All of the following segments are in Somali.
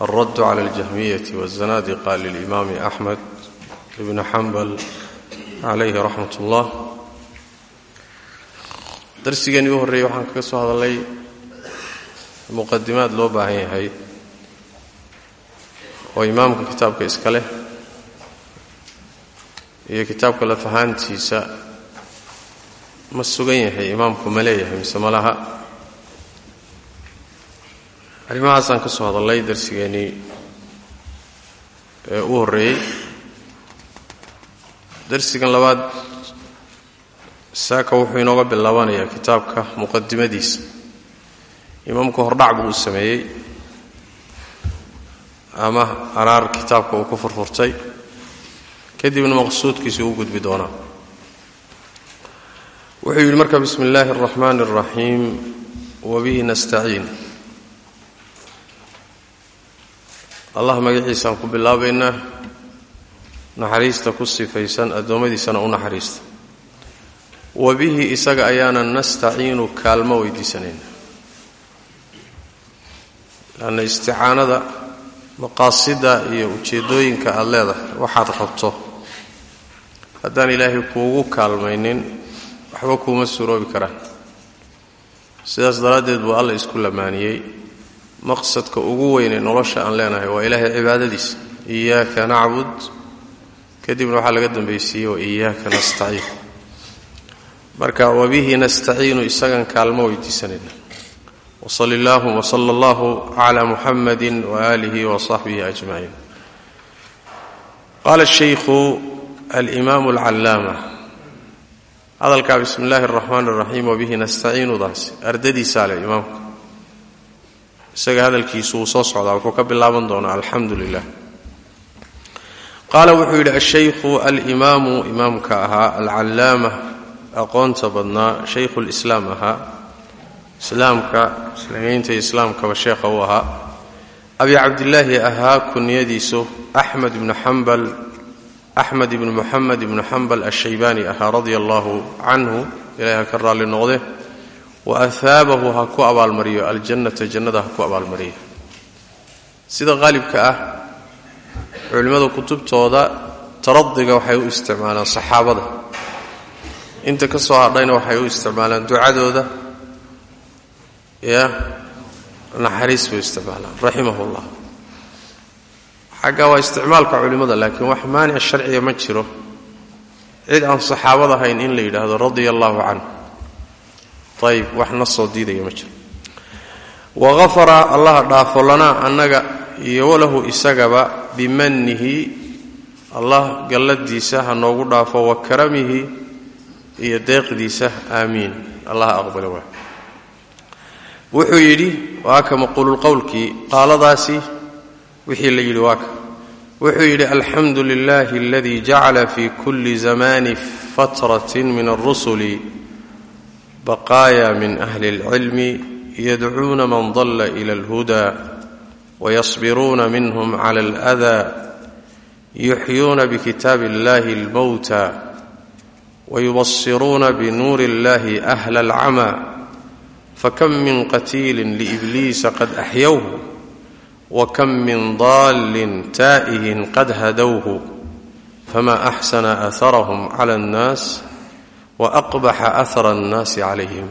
alradd cala aljahmiyati wazanaadiqa lilimaami axmed ibni xambal calayhi raxmat ullah darsigeenii u horreeyey waxaan kaga soo hadalnay muqadimaad loo baahan yahay oo imaamka kitaabka iska leh iyo kitaabka lafahaantiisa ma sugan yahay imaamku ma leeyahay mise ma laha arrimahaasaan ka soo hadalnay darsigeennii ee u horreeyey. Darsigan labaad saaka wuxuu inooga bilaabanayaa kitaabka muqadimadiisa imaamku hordhac buu u sameeyey ama araar kitaabka uu ku furfurtay. Kadibna maqsuudkiisuu u gudbi doonaa. Wuxuu yidhi marka bismi illaahi اraxmaan اraxiim wabihi nastaciin allah magaciisaan ku bilaabaynaa naxariista ku sifaysan addoommadiisana u naxariista. Wabihi isaga ayaanan nastaciinu kaalmo weydiisanayna lanna isticaanada maqaasida iyo ujeeddooyinka aada leedahay waxaad qabto haddaan ilaahay kuugu kaalmaynin waxba kuuma suroobi karaan. Sidaas daraaddeed buu alla isku lamaaniyey maqsadka ugu weyne nolosha aan leenahay waa ilaahay cibaadadiisa. Iyaaka nacbud. Kadibna waxaa laga dambaysiiyey wa iyaaka nastaciin. Marka wabihi nastaciinu isagan kaalmo weydiisanayna. Wasali allaahuma sala allahu cala muxamadi wa aalihi ajmaciin. Qaala shaykhu alimaamu alcallaama hadalkaa bismi illaahi araxmaani iraxiim wabihi nastaciinudaasi ardadiisaa leh imaamku isaga hadalkiisu wuu soo socdaa wuxuu ka bilaaban doonaa alxamdu lilah qaala wuxuu yidhi ashaykhu alimaamu imaamka ahaa alcallaama aqoonta badnaa shaykhu lislaam ahaa islaamka iyo islaamkaba sheekha uu ahaa abi cabdilaahi ahaa kunyadiisu axmed ibnu xambal axmed ibnu muxamed ibnu xambal ashaybaani ahaa radia allahu canhu. Ilahay ha ka raalli noqde wa ahaabahu ha ku abaalmariyo aljannata jannada ha ku abaalmariyo. Sida qaalibka ah culimmada kutubtooda taradiga waxay u isticmaalaan saxaabada. Inta ka soo hadhayna waxay u isticmaalaan ducadooda ya naxariis bay isticmaalaan raximah llah xagga waa isticmaalka culimmada laakiin wax maanic sharciga ma jiro. Cid aan saxaabada ahayn in la yidhaahdo radia allahu canhu ayib wax na soo diidaya ma jiro. Waqafara allaha dhaafo lanaa annaga iyo walahu isagaba bimanihi allah galladiisa ha noogu dhaafo wa karamihi iyo deeqdiisa aamiin allah aqbala waa. Wuxuu yidhi waa ka maquululqowlkii qaaladaasi wixii la yidhi waa ka. Wuxuu yidhi alxamdu lilahi aladii jacala fi kulli baqaaya min ahli اlcilmi yadcuuna man dalla ila alhuda wayasbiruuna minhm cala aladaa yuxyuuna bikitaabi illahi almowta wayubasiruuna binuuri illahi ahla alcama fakm min qatiili liibliisa qad axyowhu wakam min daalin taa'ihin qad hadowhu fama axsana aharahum cala annaas waaqbaxa ahara annaasi calayhim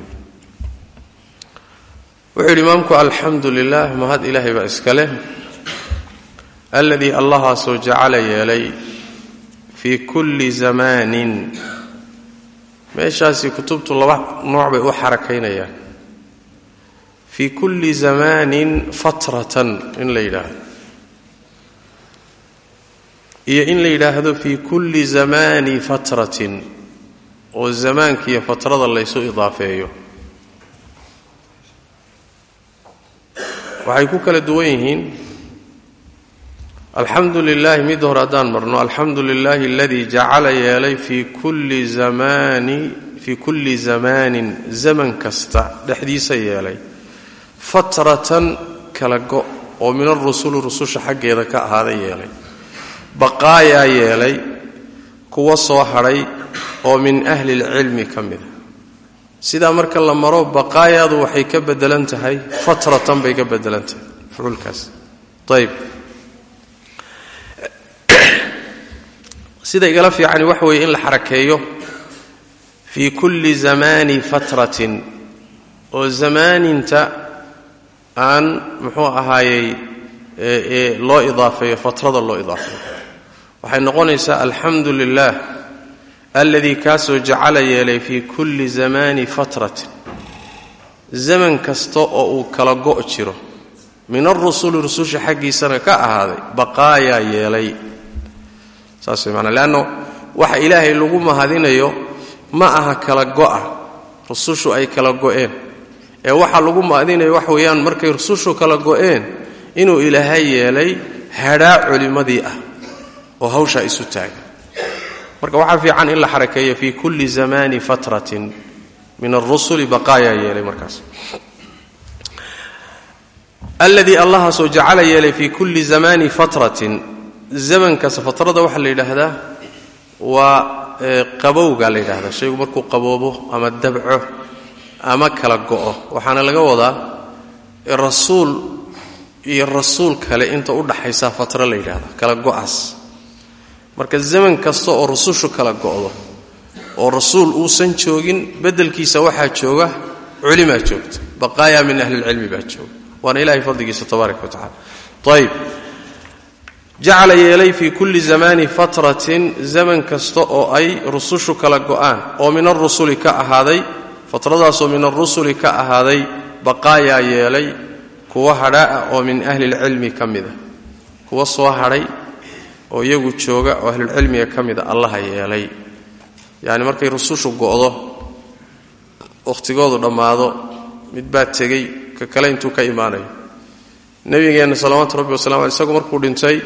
wuxuu yidhi imaamku alxamdu lilah mahad ilaahay baa iska leh aladii allahaasoo jacala yeelay fii kulli zamaanin meeshaasi kutubtu laba nooc bay u xarakaynayaan fii kulli zamaanin fatratan in la yidhaahdo iyo in la yidhaahdo fii kulli zamaani fatratin oo zamaankiiyo fatrada laysu idaafeeyo. Waxay ku kala duwan yihiin alxamdu lilaahi mid hore haddaan marno alxamdu lilaahi aladii jacala yeelay fii kulli zamaani fii kulli zamaanin zaman kasta dhexdiisa yeelay fatratan kala go oo min arusuli rususha xaggeeda ka ahaaday yeelay baqaayaa yeelay kuwa soo hadhay oo min ahli lcilmi ka mida sidaa marka la maro baqaayaadu waxay ka bedelan tahay fatratan bay ka bedelan tahay fucuulkaas ayb sida igala fiicani waxa weeye in la xarakeeyo fii kulli zamaani fatratin oo zamaaninta aan muxuu ahaayey loo idaafeeyo fatrada loo idaafeeyo. Waxay noqonaysaa alxamdu lilah alladii kaasoo jacala yeelay fii kulli zamaani fatratin. Zaman kasta oo uu kala go' jiro min arusuli rususha xaggiisana ka ahaaday baqaayaa yeelay. Saas way maanaa leanno waxa ilaahay lagu mahadinayo ma aha kala go'a rusushu ay kala go'een. Ee waxa lagu mahadinayo waxa weeyaan markay rusushu kala go'een inuu ilaahay yeelay hadhaa culimmadii ah oo hawshaa isu taaga marka waxaa fiican in la xarakeeyo fii kulli zamani fatratin min arusuli baqaayaa yeelay markaas. Alladii allahaasoo jacala yeelay fii kulli zamani fatratin. Zamankaas fatrada waxaa la yidhaahdaa waa qabowga la yidhahdaa shaygu markuu qaboobo ama dabco ama kala go'o waxaana laga wadaa rasuul iyo rasuul kale inta u dhaxaysaa fatro la yidhahda kala go'aas marka zaman kasta oo rusushu kala go'do oo rasuul uusan joogin beddelkiisa waxaa jooga culimaa joogta. Baqaaya min ahlilcilmi baa jooga. Waana ilahay fadligiisa tabaaraka wa tacala ayb jacala yeelay fii kulli zamani fatratin zaman kasta oo ay rusushu kala go'aan oo min arusuli ka ahaaday fatradaasoo min arusuli ka ahaaday baqaayaa yeelay kuwa hadhaa'a oo min ahlilcilmi ka mida kuwa soo hadhay oo iyagu jooga oo ahlulcilmiga ka mida allaha yeelay. Yacni markay rusushu go'do wakhtigoodu dhammaado mid baa tegey ka kale intuu ka imaanayo nebigeenna salawaatu rabbi wasalamu aley isagu markuu dhintay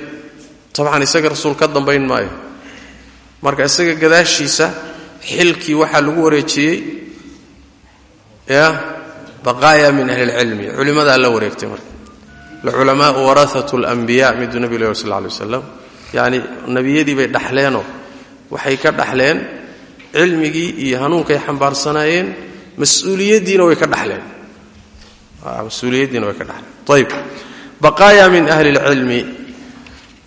tabcan isaga rasuul ka dambayn maayo. Marka isaga gadaashiisa xilkii waxaa lagu wareejiyey ya baqaaya min ahli lcilmi culimmadaa la wareegtay marka. Alculamaau warahatu alanbiya miduu nebi leh sal lay waslam yacni nebiyadii bay dhaxleenoo waxay ka dhaxleen cilmigii iyo hanuunkay xambaarsanaayeen mas'uuliyaddiina way ka dhaxleen. Mas'uuliyaddiina way ka dhaxleen. Ayb baqaaya min ahli lcilmi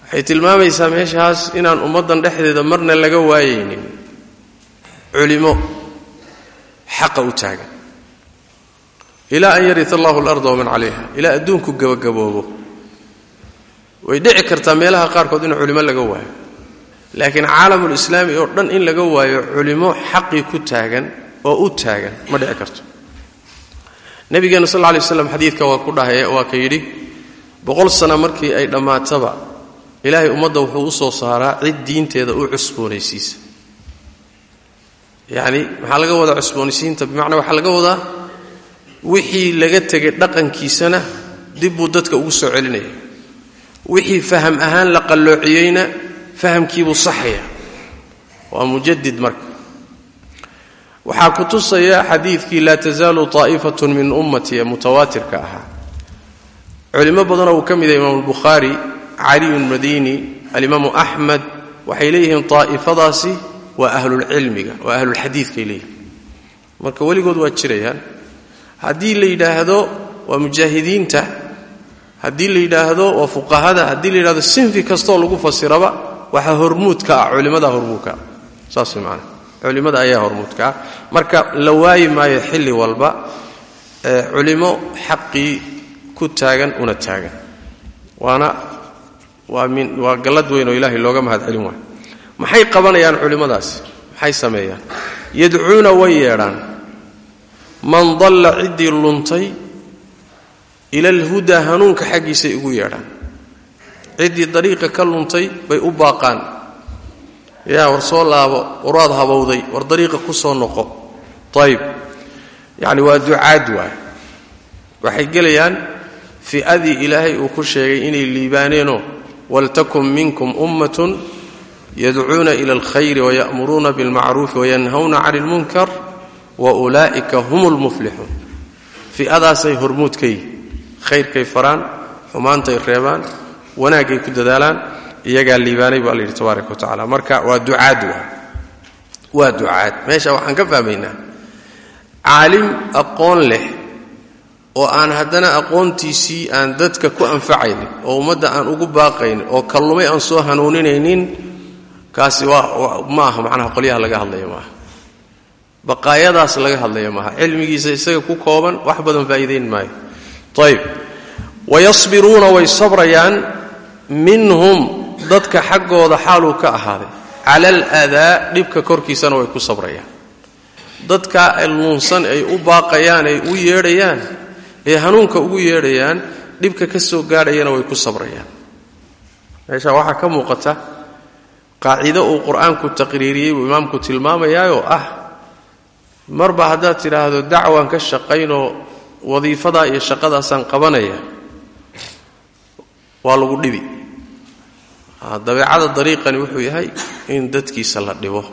waxay tilmaamaysaa meeshaas inaan ummaddan dhexdeeda marna laga waayaynin culimo. Xaqa u taagan. Ilaa an yaria allahu alarda waman calayha. Ilaa adduunku gabagaboobo way dhici kartaa meelaha qaarkood in culimo laga waayo. Laakiin caalamulislaami oo dhan in laga waayo culimo xaqii ku taagan oo u taagan ma dhici karto. Nabigeena sal lay slam xadiidka waa ku dhahay waa ka yidhi boqol sana markii ay dhammaataba ilaahay ummadda wuxuu u soo saaraa cid diinteeda u cusboonaysiisa. Yacni maxaa laga wadaa cusboonaysiinta? Bimacnaa waxaa laga wadaa wixii laga tegay dhaqankiisana dib buu dadka ugu soo celinaya wixii faham ahaan la qalloociyeyna fahamkiibuu saxaya. Waa mujadid marka. Waxaa ku tusaya xadiidkii laa tasaalu طaa'ifatun min ummati ee mutawaatirka ahaa. Culimo badanoo uu ka mid yahay imaamu albukhaari caliyun madini alimaamu axmed waxay leeyihiin طaa'ifadaasi waa ahlulcilmiga waa ahlulxadiidkay leeyihiin. Marka weligood waa jirayaan. Haddii la yidhaahdo waa mujaahidiinta haddii la yidhaahdo waa fuqahada haddii la yidhahdo sinfi kastoo lagu fasiraba waxaa hormuudka ah culimmada hormuudka. Saas way maanaa culimmada ayaa hormuudka ah. Marka la waayi maayo xilli walba culimo xaqii ku taagan una taagan. Waana waa min waa gallad weyn oo ilaahay looga mahad celin waayo. Maxay qabanayaan culimmadaasi maxay sameeyaan? Yadcuuna way yeedhaan. Man dalla ciddii luntay ila alhudaa hanuunka xaggiisay ugu yeedhaan. Ciddii dariiqa ka luntay bay u baaqaan. Yaa war soo laabo waraad habowday war dariiqa ku soo noqo. Ayib yacni waa ducaad waay. Waxay gelayaan fi'adii ilaahay uu ku sheegay inay liibaaneenoo waltakun minkum ummatun yadcuuna ila alkhayri waya'muruuna bilmacruufi wayanhawna cani ilmunkar wa ulaa'ika hum lmuflixuun fi'adaasay hormuud ka khayrkay faraan xumaantay reebaan wanaagay ku dadaalaan iyagaa liibaanay baa la yidhi tabaaraka wa marka waa ducaad waa waa ducaad. Meesha waxaan ka fahmaynaa caalim aqoon leh oo aan haddana aqoontiisii aan dadka ku anfacaynin oo ummadda aan ugu baaqaynin oo kallumay aan soo hanuuninaynin kaasi waa ma aha macnaha qolyaha laga hadlaya maaha. Baqaayadaas laga hadlaya maaha. Cilmigiisa isaga ku kooban wax badan faa'iidayn maayo ayib wayasbiruuna way sabrayaan minhum dadka xaggooda xaaluu ka ahaaday. Cala aladaa dhibka korkiisana way ku sabrayaan. Dadka luunsan ay u baaqayaan ay u yeedhayaan ee hanuunka ugu yeedhayaan dhibka ka soo gaadhayana way ku sabrayaan. Meesha waxaa ka muuqata qaacido uu qur'aanku taqriiriyey buu imaamku tilmaamayaayoo ah marba haddaad tidhaahdo dacwaan ka shaqaynoo wadiifadaa iyo shaqadaasaan qabanaya waa lagu dhibi. Dabeecada dariiqani wuxuu yahay in dadkiisa la dhibo.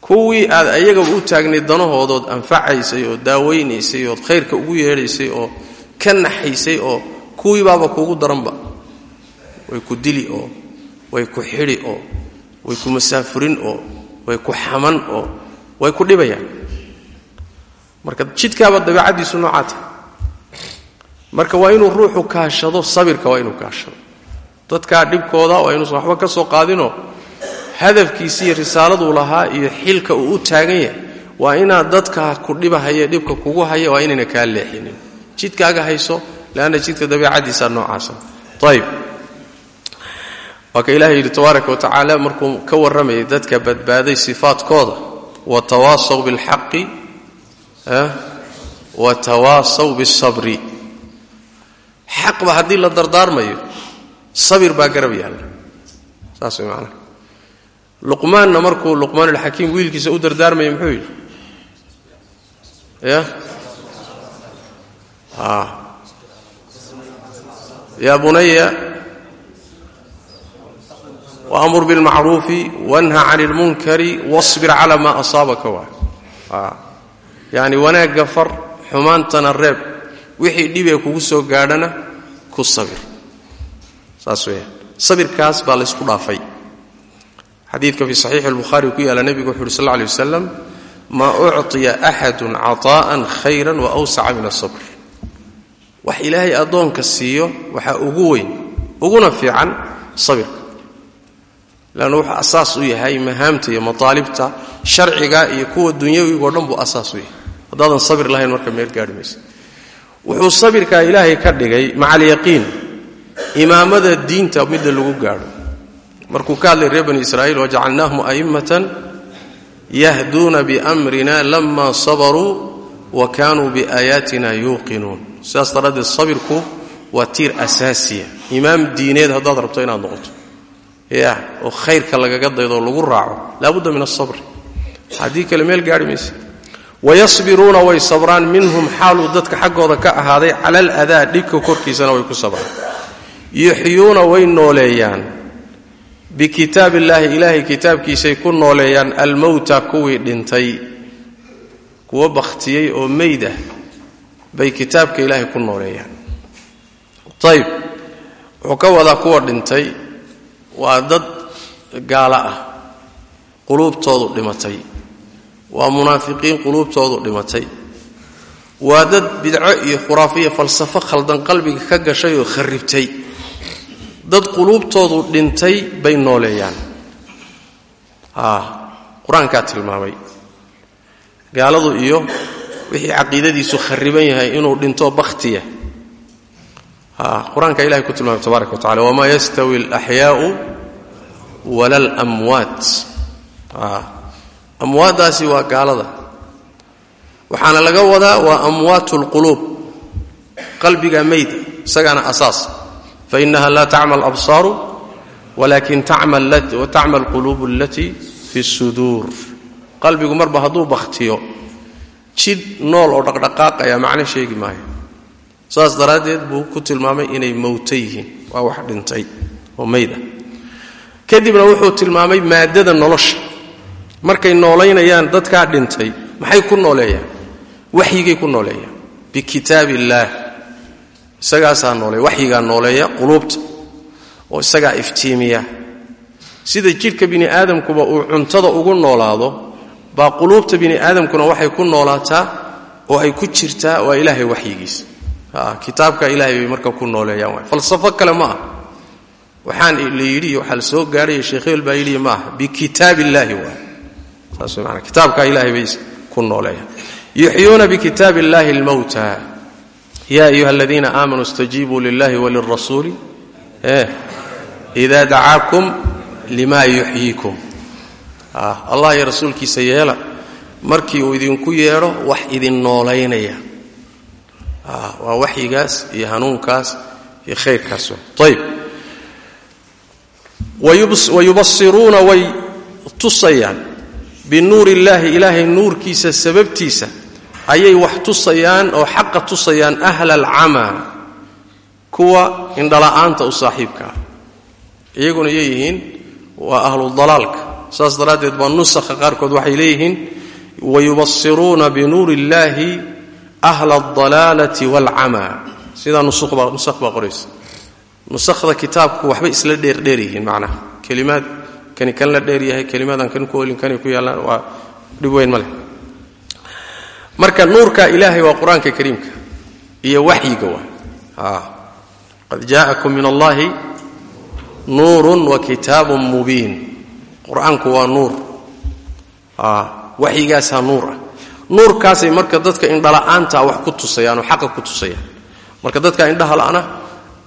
Kuwii aad ayagaba u taagnay danahoodood anfacaysay oo daawaynaysay ood khayrka ugu yeedhaysay oo ka naxaysay oo kuwii baaba kuugu daranba way ku dili oo way ku xidhi oo way ku masaafurin oo way ku xaman oo way ku dhibayaan marka jidkaaba dabeicaddiisu noocaa tahay. Marka waa inuu ruuxu kaashado sabirka waa inuu kaashado. Dadkaa dhibkooda waa inuusan waxba ka soo qaadinoo hadafkiisi iyo risaaladuu lahaa iyo xilka uu u taagan yahay waa inaad dadka ku dhibahaya dhibka kugu haya waa inayna kaa leexinin. Jidkaaga hayso leanna jidka dabeicaddiisa noocaasa ayib waa ka ilahay yidhi tabaaraka wa markuu ka warramayay dadka badbaaday sifaadkooda watawaasaw bilxaqi watawaasaw bisabri xaqba haddii la dardaarmayo sabir baa garab yaalla. Saas way macanaha luqmaanna markuu luqmaanulxakiim wiilkiisa u dardaarmaya muxuu yidhi? Ya? Ya bunaya waamur bilmacruufi wanha cani lmunkari wasbir cala maa asaabaka waa yacni wanaagga far xumaantana reeb. Wixii dhibee kugu soo gaadhana ku sabir. Saas weeyaan. Sabirkaas baa laysku dhaafay. Xadiidka fii saxiixi albukhaari ku yaalla nebigu wuxu uhi sal lla lay wasalam maa ucطiya axadun caطaa'an khayran wa awsaca min asabr wax ilaahay addoonka siiyo waxaa ugu weyn uguna fiican sabirka. Leanna wuxuu asaas u yahay mahaamta iyo mataalibta sharciga iyo kuwa dunyawigoo dhan buu asaas u yahay haddaadan sabir lahayn marka meel gaarhi maysa wuxuu sabirkaa ilaahay ka dhigay maca alyaqiin imaamada diinta midda lagu gaadho. Markuu ka hadlay reer bani israa'iil wajacalnaahum a'immatan yahduuna biamrina lama sabaruu wa kaanuu biaayaatina yuuqinuun. Sidaas daraaddeed sabirku waa tiir asaasiya. Imaam diineed haddaad rabto inaad noqoto ya oo khayrka lagaga daydo lagu raaco laabudda min asabri haddii kale meel gaarhi maysa wayasbiruuna way sabraan minhum xaaluu dadka xaggooda ka ahaaday cala aladaa dhibka korkiisana way ku sabraan yuxyuuna way nooleeyaan. Bikitaab illaahi ilaahay kitaabkiisay ku nooleeyaan almowta kuwii dhintay. Kuwo bakhtiyey oo meyd ah bay kitaabka ilaahay ku nooleeyaan. Ayib wuxuu ka wadaa kuwa dhintay. Waa dad gaalo ah quluubtoodu dhimatay waa munaafiqiin quluubtoodu dhimatay. Waa dad bidco iyo khuraafiya falsafo khaldan qalbiga ka gashay oo kharribtay. Dad quluubtoodu dhintay bay nooleeyaan. Qur'aankaa tilmaamay. Gaaladu iyo wixii caqiidadiisu khariban yahay inuu dhinto bakhtiya. Qur'aanka ilahay ku tilmaamay tabaaraka wa tacala wamaa yastawi alaxyaau wala alamwaat amwaaddaasi waa gaalada. Waxaana laga wadaa waa amwaatu lquluub qalbiga mayda isagaana asaas. Fainaha laa tacma alabsaaru walakin tacma alquluubu alatii fi suduur. Qalbigu marba hadduu bakhtiyo jidh nool oo dhaqdhaqaaqaya macno sheegi maayo. Saas daraaddeed buu ku tilmaamay inay mowta yihiin. Waa wax dhintay oo mayda kadibna wuxuu tilmaamay maaddada nolosha markay noolaynayaan dadkaa dhintay maxay ku nooleeyaan? Waxyigay ku nooleeyaan. Bikitaab illaah isagaasaa nooleeya waxyigaa nooleeya quluubta. Oo isagaa iftiimiya. Sida jidhka bini aadamkuba uu cuntada ugu noolaado baa quluubta bini aadamkuna waxay ku noolaataa oo ay ku jirtaa waa ilaahay waxyigiisa kitaabka ilaahay bay marka ku nooleeyaan falsafo kale ma ah waxaan la waxaa la soo gaadhay sheekh baa yidhi ma aha. Bikitaab illaahi waay saas maana kitaabka ilaahay bay ku nooleeyaan yuxyuuna bikitaab illahi almowta ya ayuha aladiina aamanuu istajiibuu lillahi walirasuuli ida dacaakum lima yuxyiikum allah iyo rasuulkiisa yeela markii uu idinku yeedho wax idin noolaynaya waa waxyigaas iyo hanuunkaas iyo khayrkaas. Ayb wayubasiruuna way tusayaan binuur illaahi ilaahay nuurkiisa sababtiisa ayay wax tusayaan oo xaqa tusayaan ahla alcamaa kuwa indhala'aanta u saaxiibka. Ah iyaguna yeeyihiin waa ahlu dalaalka. Saas daraaddeed baa nusakha qaarkood waxay leeyihiin wayubasiruuna binuur illaahi ahla aldalaalati waalcamaa sidaa nusakh baa qoraysa. Nusakhda kitaabku waxbay isla dheerdheer yihiin macnaha kelimaad kani kan la dheer yahay kelimaadaan kan ku olin ku yaallaan waa dhib weyn ma leh. Marka nuurka ilaahay waa qur'aanka kariimka iyo waxyiga waa. Qad jaa'akum min allahi nuurun wa kitaabun mubiin. Qur'aanku waa nuur. Waxyigaasaa nuur ah. Nuurkaasay marka dadka indhala'aanta wax ku tusayaan oo xaqa ku tusayaan. Marka dadka indhaha la'na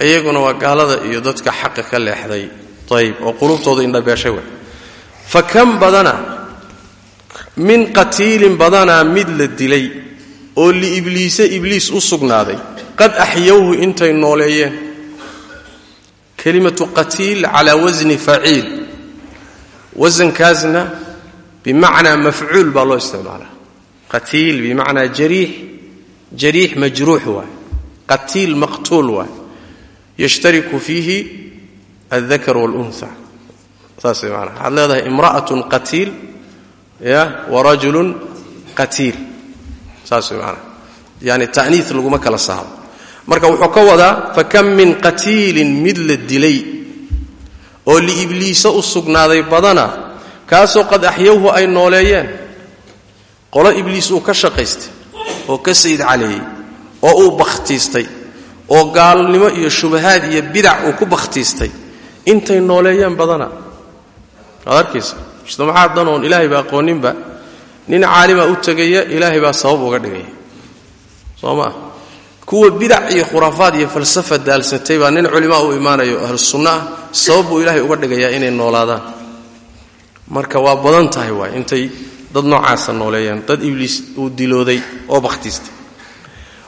iyaguna waa gaalada iyo dadka xaqa ka leexday ayb oo qulubtooda indhabeeshay wa fa kan badana min qatiilin badanaa mid la dilay oo liibliise ibliis u sugnaaday qad axyowhu intay nooleeyeen. Kelimatu qatiil calaa wasni faciil wasankaasna bimacnaa mafcuul baa loo isticmaalaa. Qatiil bimacnaa jariix jariix majruux waay. Qatiil maqtuul waay. Yashtariku fiihi aldakar wاlunha saas maana waxaad leedahay imra'atun qatiil ya warajulun qatiil saas maana yani ta'niis laguma kala marka wuxuu ka wadaa fakam min qatiilin mid la dilay oo liibliise u sugnaaday badana kaasoo qad axyowhu ay nooleeyeen qolo ibliis uu ka shaqaystay oo ka sayid caleeyey oo uu bakhtiistay oo gaalnimo iyo shubahaad iyo bidac uu ku bakhtiistay intay nooleeyeen badana. Waad arkaysa. Mujtamacaad dan oon ilaahay ba aqooninba? Nin caalima u tegaya ilaahay baa sabab uga dhigaya soo maa kuwa bidac iyo khuraafaad iyo falsafa daalsatay baa nin culimaa u imaanayo ahlu sunno ah sabab buu ilaahay uga dhigayaa inay noolaadaan. Marka waa badan tahay waay intay dad noocaasa nooleeyaan dad ibliis uu dilooday oo bakhtiistay.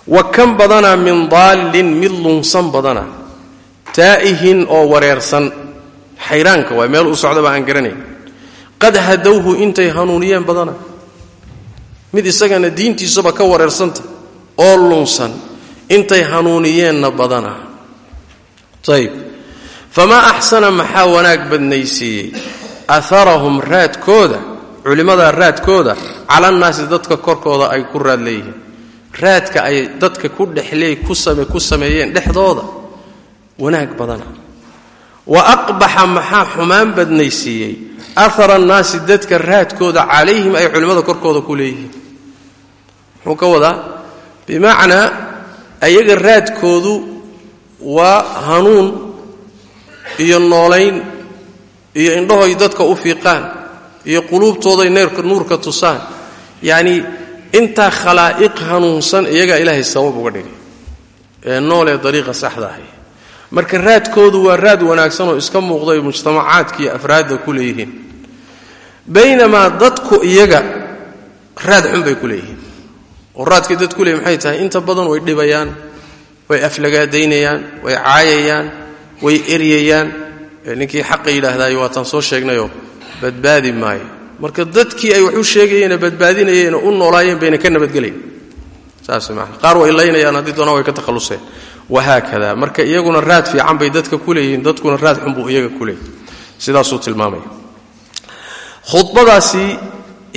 Wa kan badanaa min daallin mid lunsan badana taa'ihin oo wareersan. Xayraanka waay meel u socdaba aan garanayn. Qad hadowhu intay hanuuniyeen badana. Mid isagana diintiisaba ka wareersanta oo lunsan. Intay hanuuniyeenna badana. Ayb famaa axsana maxaa wanaag badnaysiiyey? Aharahum raadkooda culimmadaa raadkooda calannaasi dadka korkooda ay ku raad leeyihiin. Raadka ay dadka ku dhexleey ku sameeyeen dhexdooda wanaag badana. Wa aqbaxa maxaa xumaan badnaysiiyey? Ahara annaasi dadka raadkooda calayhim ay culimmada korkooda ku leeyihiin. Muxuu ka wadaa? Bimacnaa ayaga raadkoodu waa hanuun iyo noolayn iyo indhahoy dadka u fiiqaan iyo quluubtooday neerka nuurka tusaan. Yacnii intaa khalaa'iq hanuunsan iyagaa ilaahay sabab uga dhigay. Ee noolee dariiqa saxda ahay marka raadkoodu waa raad wanaagsan oo iska muuqday mujtamacaadka iyo afraadda ku leeyihiin. Baynamaa dadku iyaga raad xun bay ku leeyihiin. Oo raadkay dad ku leeyihiin maxay tahay? Inta badan way dhibayaan way aflagaadaynayaan way caayayaan way eryayaan. Ninkii xaqa yidhaahdaay waataan soo sheegnayoo badbaadi maayo. Marka dadkii ay wax u sheegayeene badbaadinayeene u noolaayeen bayna ka nabadgelayn. Saas maana qaar way laynayaan haddii doonaa way ka takhalluseen wahaakada marka iyaguna raad fiican bay dadka ku leeyihiin dadkuna raad xun buu iyaga ku leeyahy sidaasuu tilmaamaya khudbadaasi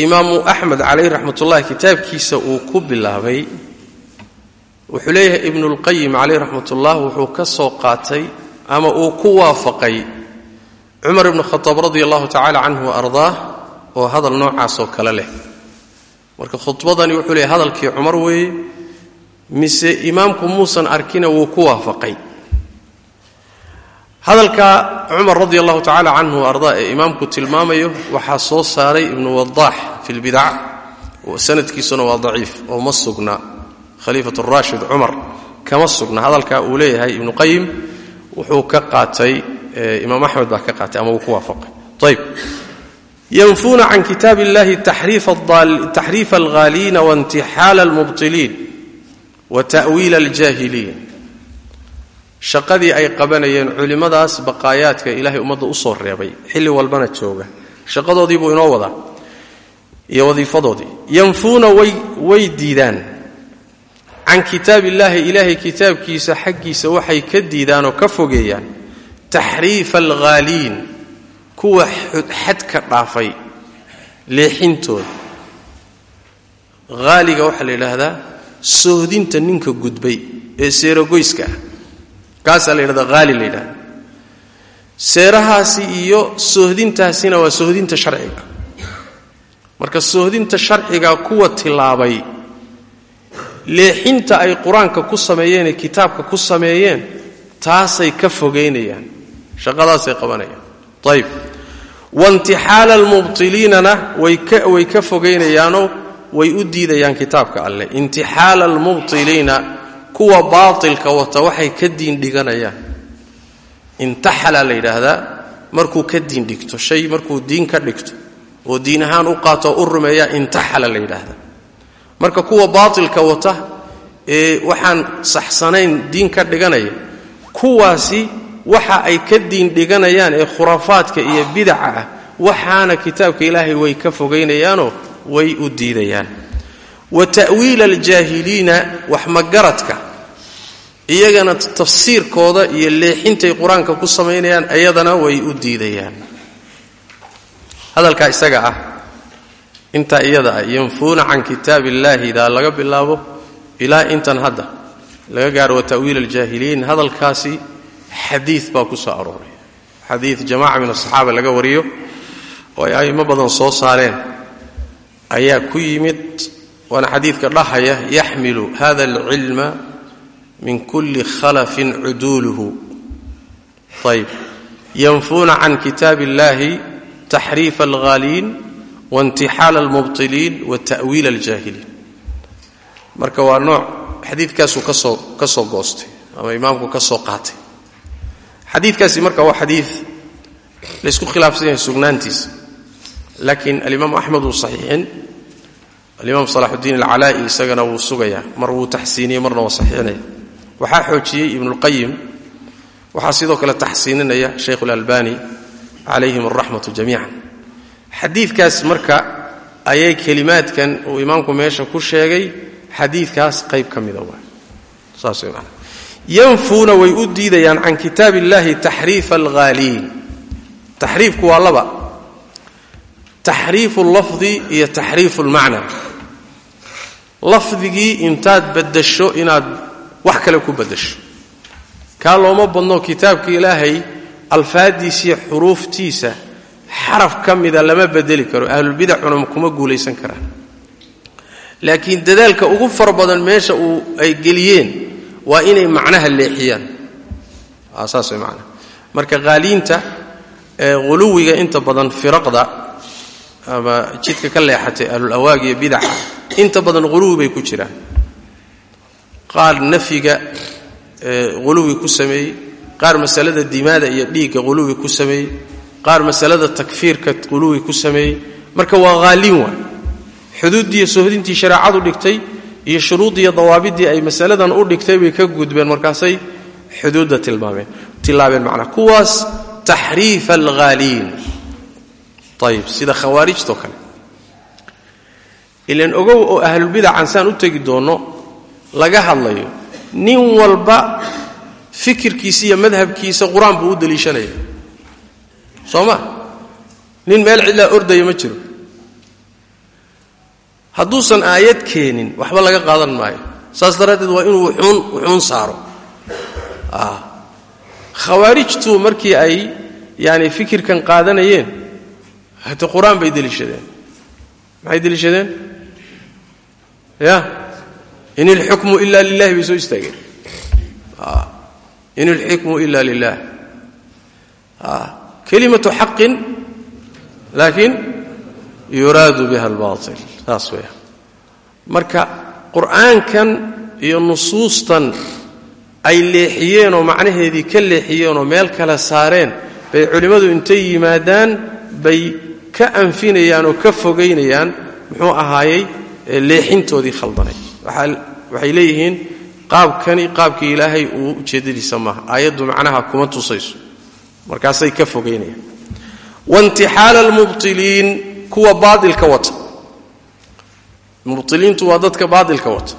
imaamu axmed calayh raxmatullahi kitaabkiisa uu ku bilaabay wuxuu leeyahay ibnulqayim calayh raxmatullah wuxuu ka soo qaatay ama uu ku waafaqay cumar ibnu khataab radi allahu tacala canhu wa ardaah oo hadal noocaasoo kale leh marka khudbadani wuxuu leeyahy hadalkii cumar weeye mise imaamku muusan arkina wuu ku waafaqay. Hadalka cumar radi allahu tacaala canhu arda ee imaamku tilmaamayo waxaa soo saaray ibnu wadaax fi lbidac sanadkiisuna waa daciif oo ma sugna. Khaliifat raashid cumar kama sugna. Hadalka uu leeyahay ibnu qayim wuxuu ka qaatay imaam axmed baa ka qaatay ama wuu ku waafaqay. Ayb yanfuuna can kitaab illahi taxriif alhaaliina waintixaala almubtiliin wa ta'wiila aljaahiliin shaqadii ay qabanayeen culimmadaas baqaayaadka ilaahay ummadda u soo reebay xilli walbana jooga shaqadoodii buu inoo wadaa iyo wadiifadoodii yanfuuna way diidaan can kitaab illaahi ilaahay kitaabkiisa xaggiisa waxay ka diidaan oo ka fogeeyaan taxriifa alghaaliin kuwa xadka dhaafay leexintooda haaliga waxaa la yidhaahdaa sohdinta ninka gudbay ee seerogoyska ah. Kaasaa la yidhahdaa haali la yidhahda seerahaasi iyo sohdintaasina waa sohdinta sharciga. Marka sohdinta sharciga kuwa tilaabay leexinta ay qur'aanka ku sameeyeen ee kitaabka ku sameeyeen taasay ka fogaynayaan shaqadaasay qabanayaan. Ayb waintixaala almubtiliinana way ka fogaynayaanoo way u diidayaan kitaabka alleh intixaala almubtiliina kuwa baatilka wata waxay ka diindhiganayaan intaxala la yidhaahdaa markuu ka diindhigto shay markuu diin ka dhigto oo diin ahaan u qaato o u rumeeya intaxala la yidhaahdaa. Marka kuwa baatilka wata ee waxaan saxsanayn diin ka dhiganaya kuwaasi waxa ay ka diindhiganayaan ee khuraafaadka iyo bidaca ah waxaana kitaabka ilaahay way ka fogaynayaanoo way u diidayaan. Wa ta'wiila aljaahiliina wax magaradka iyagana tafsiirkooda iyo leexintay qur'aanka ku samaynayaan iyadana way u diidayaan. Hadalkaa isaga ah intaa iyada ah yanfuuna can kitaab illaahi idaa laga bilaabo ilaa intan hadda laga gaaro wa ta'wiil aljaahiliin hadalkaasi xadiid baa ku soo arooray. Xadiid jamaaca min asaxaaba laga wariyo oo ay a'immo badan soo saareen ayaa ku yimid waana xadiidka dhahaya yaxmilu hada alcilma min kulli khalafin cuduuluhu ayb yanfuuna can kitaab illahi taxriifa alghaaliin waintixaala almubtiliin wa ta'wiila aljaahiliin. Marka waa nooc xadiidkaasuu ka soo ka soo goostay ama imaamku ka soo qaatay. Xadiidkaasi marka waa xadiid laysku khilaafsan yahay sugnaantiisa laakiin alimaam axmed wuu saxiixin. Alimaam salaxudiin alcalaa'i isagana wuu sugayaa mar wuu taxsiiniyey marna waa saxiixinaya. Waxaa xoojiyey ibnuulqayim waxaa sidoo kale taxsiininaya shaykhu اlalbani calayhim alraxmatu jamiican. Xadiidkaas marka ayay kelimaadkan uu imaamku meesha ku sheegay xadiidkaas qayb ka mida waa. Saas way yanfuuna way u diidayaan can kitaab illahi taxriifa alghaaliin. Taxriifku waa laba taxriifu lafdi iyo taxriifu lmacna lafdigii intaad baddasho inaad wax kale ku baddasho kaa looma badno kitaabka ilaahay alfaaddiisiiyo xuruuftiisa xaraf ka mida lama bedeli karo ahlulbidacuna kuma guulaysan karaan laakiin dadaalka ugu fara badan meesha uu ay geliyeen waa inay macnaha leexiyaan saas way macnaha marka haaliinta ee huluwiga inta badan firaqda ama jidka ka leexatay ahlulawaag iyo bidaca inta badan huluwi bay ku jiraan. Qaar nafyiga huluwi ku sameeyey. Qaar masalada dimaada iyo dhiigga huluwi ku sameeyey. Qaar masalada takfiirka huluwi ku sameeyey. Marka waa haaliin waay xuduuddii sohdintii shareecadu dhigtay iyo shuruudiiyo dawaabiddii ay masaladan u dhigtay bay ka gudbeen markaasay xuduudda tilmaameen. Tilaabeen macnaa. Kuwaas taxriifa alghaaliin ayib sida khawaarijtoo kale. Ilan ogow oo ahlulbidacan saan u tegi doonno laga hadlayo nin walba fikirkiisa iyo madhabkiisa qur'aan buu u daliishanaya. Soo nin meel cidlaa ordaya ma jiro. Hadduusan aayad keenin waxba laga qaadan maayo. Saas daraaddeed waa inuu wuxuun wuxuun saaro. Khawaarijtu markii ay yaani fikirkan qaadanayeen hade qur'aan bay deliishadeen maxay deliishadeen ya? In ilxukmu ila lilahi bay soo istaageen. In ilxukmu ila lilah kelimatu xaqin laakiin yuraadu biha albail saas weya marka qur'aankan iyo nusuustan ay leexiyeen oo macnaheedii ka leexiyeen oo meel kale saareen bay culimmadu intay yimaadaan bay ka anfinayaan oo ka fogaynayaan muxuu ahaayey leexintoodii khaldanay. Waxay leeyihiin qaabkani qaabkii ilaahay uu ujeeddadiisa maaha aayaddu macnaha kuma tusayso. Markaasay ka fogaynayaan. Waintixaala almubtiliin kuwa baadilka wata. Mubtiliintu waa dadka baadilka wata.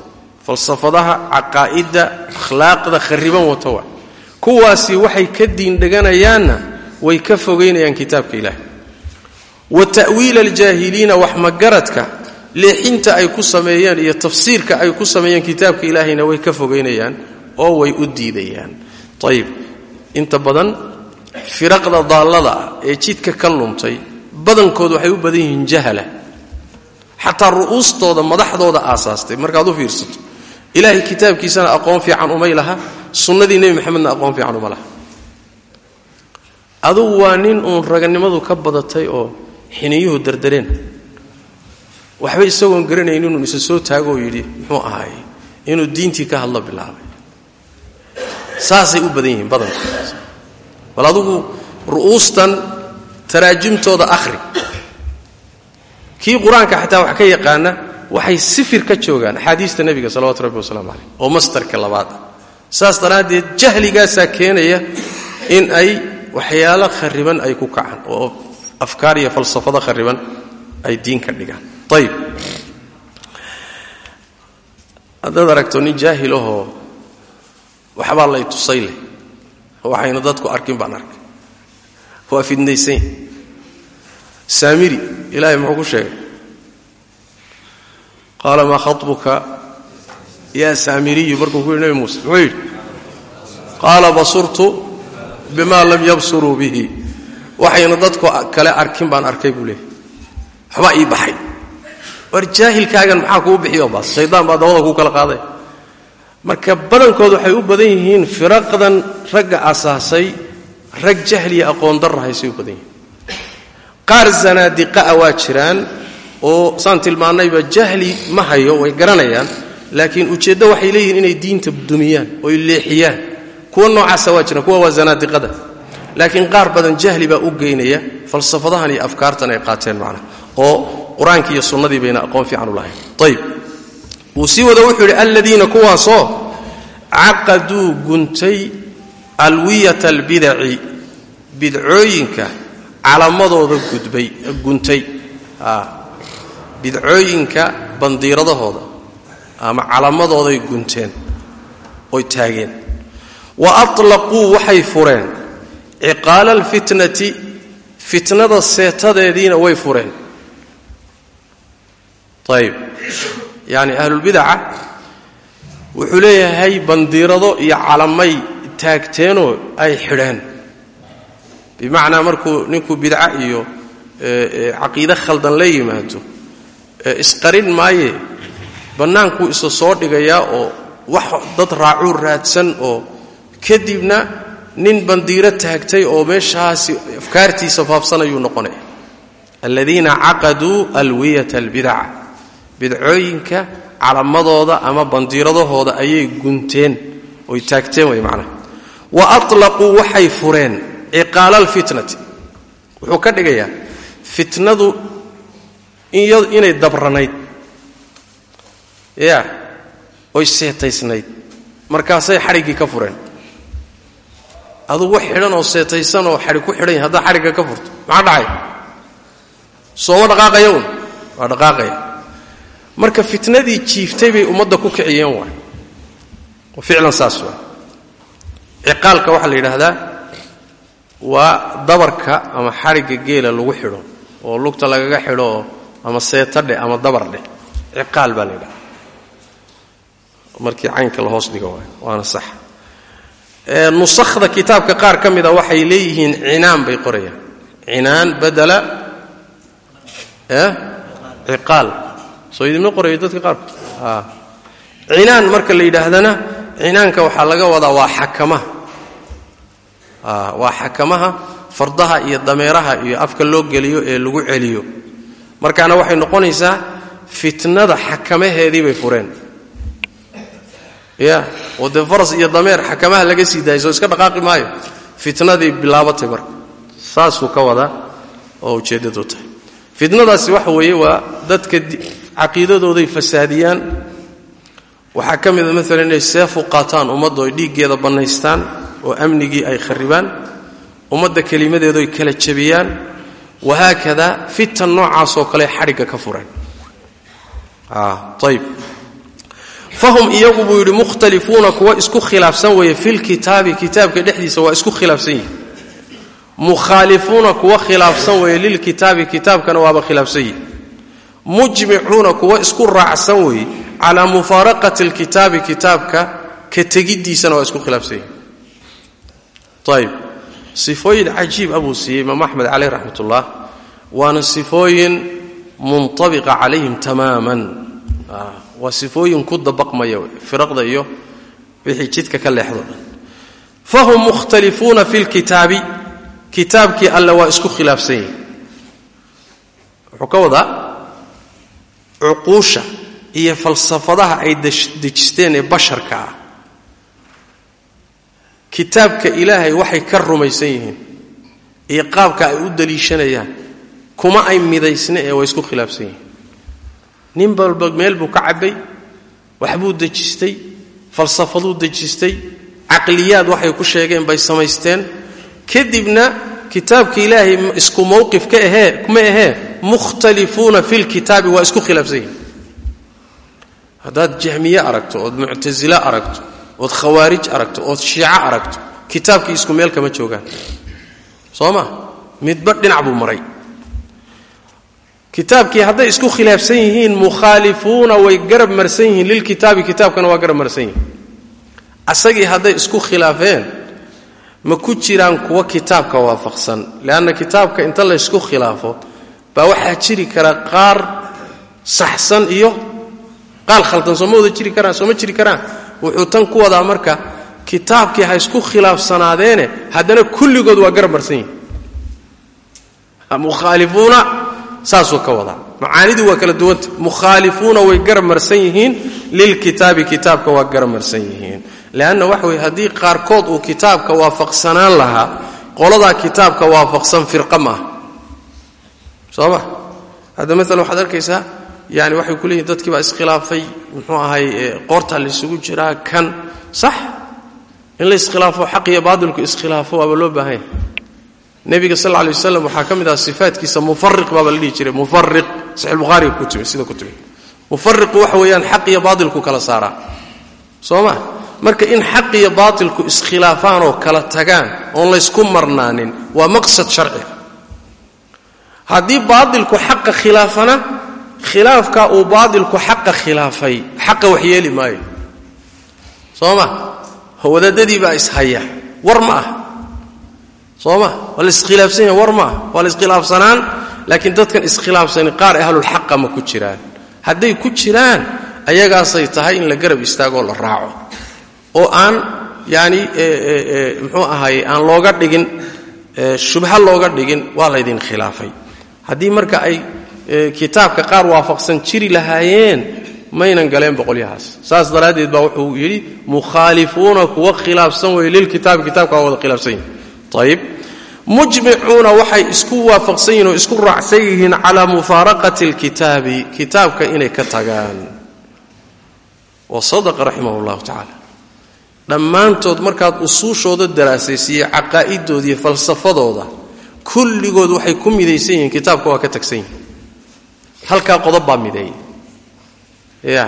Falsafadaha caqaa'idda akhlaaqda khariban wata waa. Kuwaasi waxay ka diindheganayaanna way ka fogaynayaan kitaabka ilaahay wa ta'wiila aljaahiliina wax magaradka leexinta ay ku sameeyeen iyo tafsiirka ay ku sameeyeen kitaabka ilaahayna way ka fogaynayaan oo way u diidayaan. Ayib inta badan firaqda daallada ah ee jidka ka lumtay badankood waxay u badan yihiin jahala. Xataa ru'uustooda madaxdooda aasaastay. Markaad u fiirsato ilaahay kitaabkiisana aqoon fiican umay laha sunnadii nebi maxamedna aqoon fiican uma laha. Adugu waa nin uun raganimadu ka badatay oo xiniyuhu dardareen. Waxba isagoon garanayn inuu isa soo taagoo yidhi muxuu ahaay inuu diintii ka hadlo bilaabay. Saasay u badan yihiin badankood. Bal adugu ru'uustan taraajimtooda akhri. Kii qur'aanka xataa wax ka yaqaana waxay sifir ka joogaan axaadiista nebiga salawatu rabbi wasalaamu caleyh oo mastarka labaad. Saas daraaddeed jahligaasaa keenaya in ay waxyaalo khariban ay ku kacaan oo afkaar iyo falsafado khariban ay diin dhigaan. Ayib haddaad aragto nin jaahil ahoo waxbaa lay tusay leh waxayna dadku arkin baan arkay. Waa fidnaysan saamiri ilaahay muxuu ku sheegay? Qaala maa khaطbuka yaa saamiriyu markuu ku yidhi nebi muuse. Muxuu yidhi qaala basurtu bima lam yabsuruu bihi waxayna dadku kale arkin baan arkay buu leeyay waxbaa ii baxay. War jaahilkaagan maxaa kuu bixiyo shaydaan baa dabada kuu kala qaaday. Marka badankood waxay u badan yihiin firaqdan ragga asaasay rag jahliya aqoon darrahaysay u badan yihiin. Qaar zanaadiqa'a waa jiraan oo saan tilmaannayba jahli ma hayo way garanayaan laakiin ujeeddo waxay leeyihiin inay diinta dumiyaan oy leexiyaan. Kuwa noocaasa waa jiraan kuwa waa zanaadiqada laakiin qaar badan jahli baa u geynaya falsafadahan iyo afkaartan ay qaateen macnaha oo qur'aankii iyo sunnadii bayna aqoon fiican u lahayn. Ayib wuu sii wada wuxuu yidhi aladiina kuwaasoo caqaduu guntay alwiyata albidaci bidcooyinka calamadooda gudbay guntay. Bidcooyinka bandiiradahooda ama calamadooday gunteen oy taageen. Wa aطlaquu waxay fureen ciqaala alfitnati fitnada seetadeediina way fureen. Ayib yacni ahlulbidaca wuxuu leeyahay bandiirado iyo calamay taagteenoo ay xidheen. Bimacnaa markuu ninkuu bidca iyo caqiide khaldan la yimaado isqarin maaye bannaankuu isa soo dhigayaa oo wax dad raacuu raadsan oo kadibna nin bandiiro taagtay oo meeshaasi afkaartiisa faafsanayuu noqonaya aladiina caqaduu alwiyata albidaca. Bidcooyinka calamadooda ama bandiiradahooda ayay gunteen oy taagteen way macnaha. Wa aطlaquu waxay fureen ciqaala alfitnati. Wuxuu ka dhigayaa fitnadu inay dabranayd. Ya oy seetaysnayd. Markaasay xadhiggii ka fureen adugu xidhan oo seetaysan oo xadhig ku xidhan yahay haddaa xadhigga ka furto maxaa dhacay? Sooma dhaqaaqaya waa dhaqaaqaya marka fitnadii jiiftay bay ummadda ku kiciyeen waay ficlan saas waay ciqaalka waxaa la yidhaahdaa waa dabarka ama xadhigga geela lagu xidho oo lugta lagaga xidho ama seeta dheh ama dabar dheh ciqaal baa la yidhahdaa markii caynka la hoos dhigo waay waana sax nusakhda kitaabka qaar ka mida waxay leeyihiin cinaan bay qorayaan. Cinaan badala ciqaal. Soo idinma qorayo dadka qaarkood cinaan marka la yidhaahdana cinaanka waxaa laga wadaa waa xakamaha. Waa xakamaha fardaha iyo dameeraha iyo afka loo geliyo ee lagu celiyo. Markaana waxay noqonaysaa fitnada xakamaheedii bay fureen ya oo dee faras iyo dameer xakamaha laga sii daayay iska dhaqaaqi maayo. Fitnadii bilaabatay marka. Saasuu ka wadaa oo ujeeddadu tahay. Fitnadaasi waxa weeye waa dadka caqiidadooday fasaadiyaan. Waxaa ka mida maalan inay seefu qaataan ummaddu ay dhiiggeeda bannaystaan oo amnigii ay kharibaan ummadda kelimadeedu ay kala jabiyaan wahaakada fitan noocaasoo kale xadhigga ka fureen. Ayb fahum iyagu buu yidhi mukhtalifuuna kuwa isku khilaafsan weeye filkitaabi kitaabka dhexdiisa waa isku khilaafsan yihi mukhaalifuuna kuwa khilaafsan weeye lilkitaabi kitaabkana waaba khilaafsan yihi mujmicuuna kuwa isku raacsan weeye calaa mufaaraqati alkitaabi kitaabka ka tegiddiisana waa isku khilaafsan yihi ayb sifooyin cajiib abuu siiyey imaam axmed caleyh raxmat ullah waana sifooyin muntabiqa calayhim tamaaman waa sifooyin ku dabaqmaya firaqda iyo wixii jidka ka leexdo. Dhan fahum mukhtalifuuna fi lkitaabi kitaabkii alle waa isku khilaafsan yihiin wuxuu ka wadaa cuquusha iyo falsafadaha ay dejisteen ee basharka ah. Kitaabka ilaahay waxay ka rumaysan yihiin iyo qaabka ay u daliishanayaan. Kuma ay midaysne ee way isku khilaafsan yihiin nin balba meel buu ka cabbay waxbuu dejistay falsafaduu dejistay caqliyaad waxay ku sheegeen bay samaysteen. Kadibna kitaabka ilaahay isku mowqif ka ahee ma ahee mukhtalifuuna fi lkitaabi waa isku khilaafsan yihiin. Haddaad jahmiye aragto ood muctasile aragto ood khawaarij aragto ood shiico aragto kitaabkii isku meel kama joogaan. Soo ma? Midba dhinac buu maray kitaabkii hadday isku khilaafsan yihiin mukhaalifuuna way garab marsan yihiin. Lilkitaabi kitaabkana waa garab marsan yihiin. Asagii hadday isku khilaafeen ma ku jiraan kuwa kitaabka waafaqsan. Leanna kitaabka inta laysku khilaafo baa waxaa jiri kara qaar saxsan iyo qaal khaldan. Sooma wada jiri karaan sooma jiri karaan. Wuxuu tan ku wadaa marka kitaabkii ha isku khilaafsanaadeene haddana kulligood waa garab marsan yihiin mukhaalifuuna saasuu ka wadaa. Macaanidii waa kala duwanta. Mukhaalifuuna way garab marsan yihiin lilkitaabi kitaabka waa garab marsan yihiin. Leanna waxa weye haddii qaarkood uu kitaabka waafaqsanaan lahaa qoladaa kitaabka waafaqsan firqa maaha soo ma? Hadda maalan waxaad arkaysaa yani waxay ku leeyihiin dadkii baa iskhilaafay. Muxuu ahay qoortaa laysugu jiraa kan. Sax? In la iskhilaafo xaq iyo baatilku iskhilaafo waaba loo baahan yahay nebiga sal lay waslam waxaa ka mid aha sifaatkiisa mufariq baaba la dhihi jiray. Mufariq saxi bukhaariga ku timi sida ku timi. Mufariqu waxa weeyaan xaq iyo baatilku kala saaraa soo ma marka in xaq iyo baatilku iskhilaafaan oo kala tagaan oon laysku marnaanin waa maqsad sharci. Haddii baatilku xaqa khilaafana khilaafka uu baatilku xaqa khilaafay xaqa wax yeeli maayo. Soo ma wadaadadii baa ishaya war ma ah soo ma waa la iskhilaafsan yahay war ma ah waa la iskhilaafsanaan laakiin dadkan iskhilaafsani qaar ahlulxaqa ma ku jiraan. Hadday ku jiraan ayagaasay tahay in la garab istaagoo la raaco. Oo aan yaani muxuu ahaye aan looga dhigin shubha looga dhigin waa laydin khilaafay. Haddii marka ay kitaabka qaar waafaqsan jiri lahaayeen maynan galeen boqolyahaas. Saas daraaddeed baa wuxuu yidhi mukhaalifuuna kuwa khilaafsan weye lilkitaabi kitaabka wada khilaafsan yihiin ayib mujmicuuna waxay isku waafaqsan yihiin oo isku raacsan yihiin calaa mufaaraqati alkitaabi kitaabka inay ka tagaan. Wa sadaqa raximah llahu tacaala. Dhammaantood markaad usuushooda daraasaysiiyo caqaa'idooda iyo falsafadooda kulligood waxay ku midaysan yihiin kitaabka waa ka tagsan yihiin halkaa qodob baa mideeya ya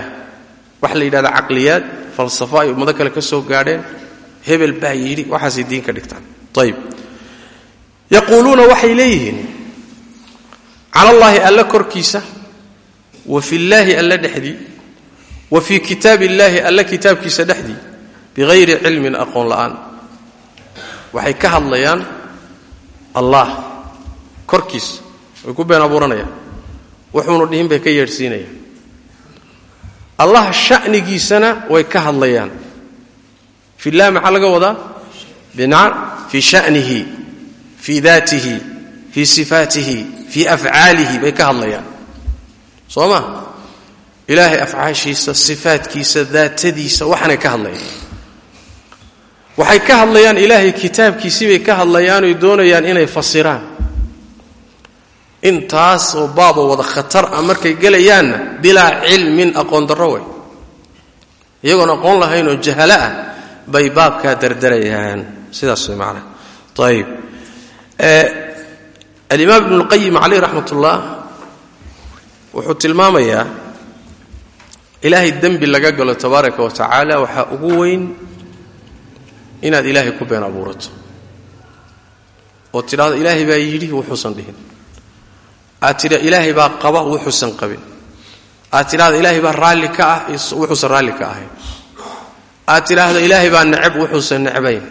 waxa la yidhahdaa caqliyaad falsafo ay ummado kale ka soo gaadheen hebel baa yidhi waxaasay diin ka yaquuluuna waxay leeyihiin cala allaahi alle korkiisa wa fillaahi alle dhexdii wa fii kitaab illaahi alle kitaabkiisa dhexdii bihayri cilmin aqoon la'aan. Waxay ka hadlayaan allah korkiisa way ku been abuuranayaan. Wuxuunu dhihin bay ka yeedhsiinayaan allah sha'nigiisana way ka hadlayaan. Filah maxaa laga wadaa fii sha'nihi fii daatihi fii sifaatihi fii afcaalihi bay ka hadlayaan. Soo ma ilaahay afcaashiisa sifaatkiisa daatadiisa ka hadlayaan. Waxay ka hadlayaan ilaahay kitaabkiisii bay ka hadlayaanoy doonayaan inay fasiraan. Intaas oo baaboo wada khatar ah markay gelayaanna bilaa cilmin aqoon darro way. Iyagoon aqoon lahayn oo jahalo ah bay baabkaa dardarayaan sidaas way macana ayib alimaam ibnu lqayim caleyh raxmat ullah wuxuu tilmaamayaa ilaahay dembi laga galo tabaaraka wa tacaala waxaa ugu weyn inaad ilaahay ku been abuurato. Oo tidhahdo ilaahay baa yidhi wuxuusan dhihin. Aad tidha ilaahay baa qaba wuxuusan qabin. Aad tidhahdo ilaahay baa raalli ka ah wuxuusan raalli ka ahayn. Aad tidhaahdo ilaahay baa necab wuxuusan necbayn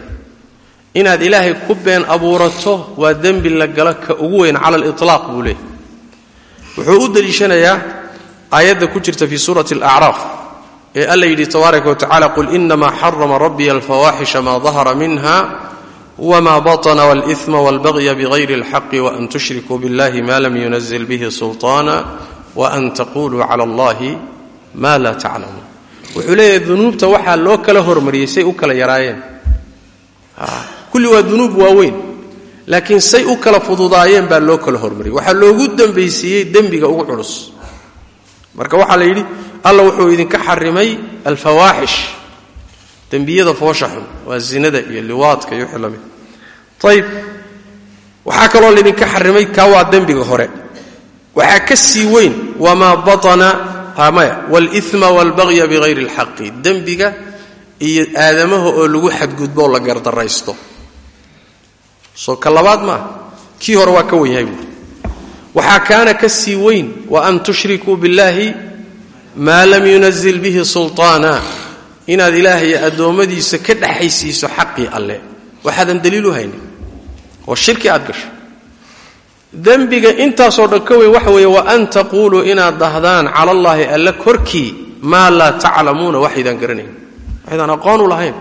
inaad ilaahay ku been abuurato waa dembi la gala ka ugu weyn cala aliطlaaq buu leeyay wuxuu u deliishanayaa aayadda ku jirta fii suurati alacraaf ee alla yidhi tabaaraka wa tacala qul inama xarama rabbiya alfawaaxisha maa dahara minha wma baطna wاlإثma wاlbagya bغayri اlxaqi وan tushrikuu biاllahi ma lam yunazil bihi sulطaana وan taquluu clى اllahi ma la taclamuun wuxuu leeyahay dunuubta waxaa loo kala hormariyey say u kala yaraayeen kulli waa dunuub waaweyn laakiin say u kala fududaayeen baa loo kala hormariyey waxaa loogu dembaysiiyey dembiga ugu culus marka waxaa la yidhi alla wuxuu idinka xarimay alfawaaxish dembiyada foosha xun waa zinada iyo liwaadka iyo wixii lamid ayib waxaa kaloo laydinka xarimay kaa waa dembiga hore waxaa ka sii weyn wamaa batana maya wاlإثma wاlbagya bغayri اlxaqi dembiga iyo aadamaha oo lagu xadgudboo la gardaraysto soo ka labaad maaha kii hore waa ka wen yahay buuri waxaa kaana ka sii weyn waan tushrikuu biاllahi maa lam yunazil bihi sulطaana inaad ilaahay addoommadiisa ka dhaxaysiiso xaqii alle. Waxaadan daliilu haynin oo shirki aad gasho. Dembiga intaasoo dhan ka weyn waxa weeye wa an taquuluu inaad dhahdaan cala allaahi alle korkii maa laa taclamuuna waxaydaan garanayn. Waxaydaan aqoonu lahayn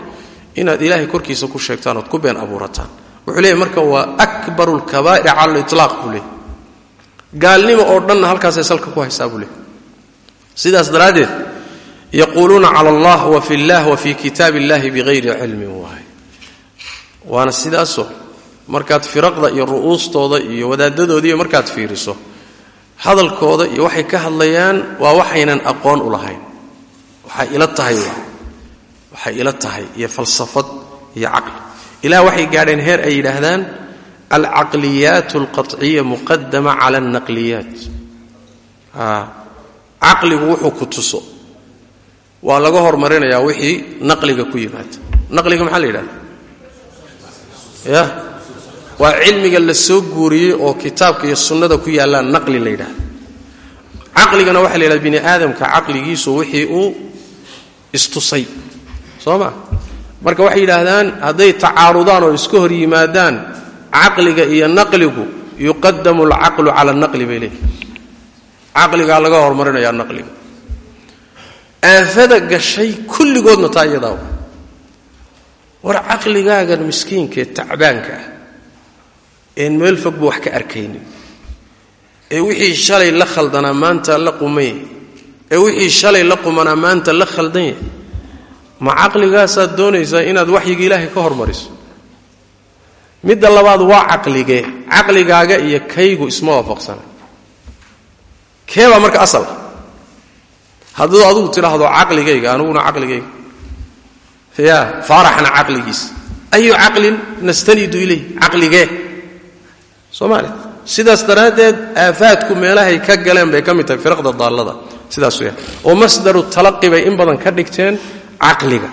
inaad ilaahay korkiisa ku sheegtaan ood ku been abuurataan wuxuu leeyahy marka waa akbaru lkabaa'ir cala aliطlaaq buu leeyay gaalnimo oo dhanna halkaasay salka ku haysaa buu leeyay sidaas daraaddeed yaquuluuna cala allah wa fi llah wa fii kitaab illahi bigayri cilmin waay waana sidaasoo markaad firaqda iyo ru'uustooda iyo wadaadadoodiiyo markaad fiiriso hadalkooda iyo waxay ka hadlayaan waa waxaynan aqoon u lahayn. Waxay ila tahay waxay ila tahay iyo falsafad iyo caqli ilaah waxay gaadheen heer ay yidhaahdaan alcaqliyaat alqaطciya muqadama cala alnaqliyaat caqligu wuxuu ku tuso. Waa laga hormarinayaa wixii naqliga ku yimaada. Naqliga maxaa la yidhahda ya? Waa cilmiga la soo guuriyey oo kitaabka iyo sunnada ku yaallaan naqli la yidhahda caqligana waxa la yidhahda bini aadamka caqligiisu wixii uu istusay. Soo ma marka waxay yidhaahdaan hadday tacaarudaan oo iska hor yimaadaan caqliga iyo naqligu yuqadamu alcaqlu cala alnaqli bay leeyihi caqligaa laga hormarinayaa naqliga. Aafada gashay kulligoodna taa iyadaa war caqligaagan miskiinkaee tacbaanka ah een meel fogba wax ka arkaynin. Ee wixii shalay la khaldanaa maanta la qumanya ee wixii shalay la qumanaa maanta la khaldanya ma caqligaasaad doonaysaa inaad waxyiga ilaahay ka hormariso? Midda labaad waa caqligee caqligaaga iyo kaygu isma waafaqsana. Keebaa marka asal? Hadduu adugu tidhaahdo caqligayga aniguna caqligayga. Ya faaraxna caqligiis. Ayu caqlin nastanidu ileyh caqligee soomaali sidaas daraaddeed aafaadku meelahay ka galeen bay ka mid tahay firaqda daallada. Sidaas weya oo masdaru talaqi bay in badan ka dhigteen caqliga.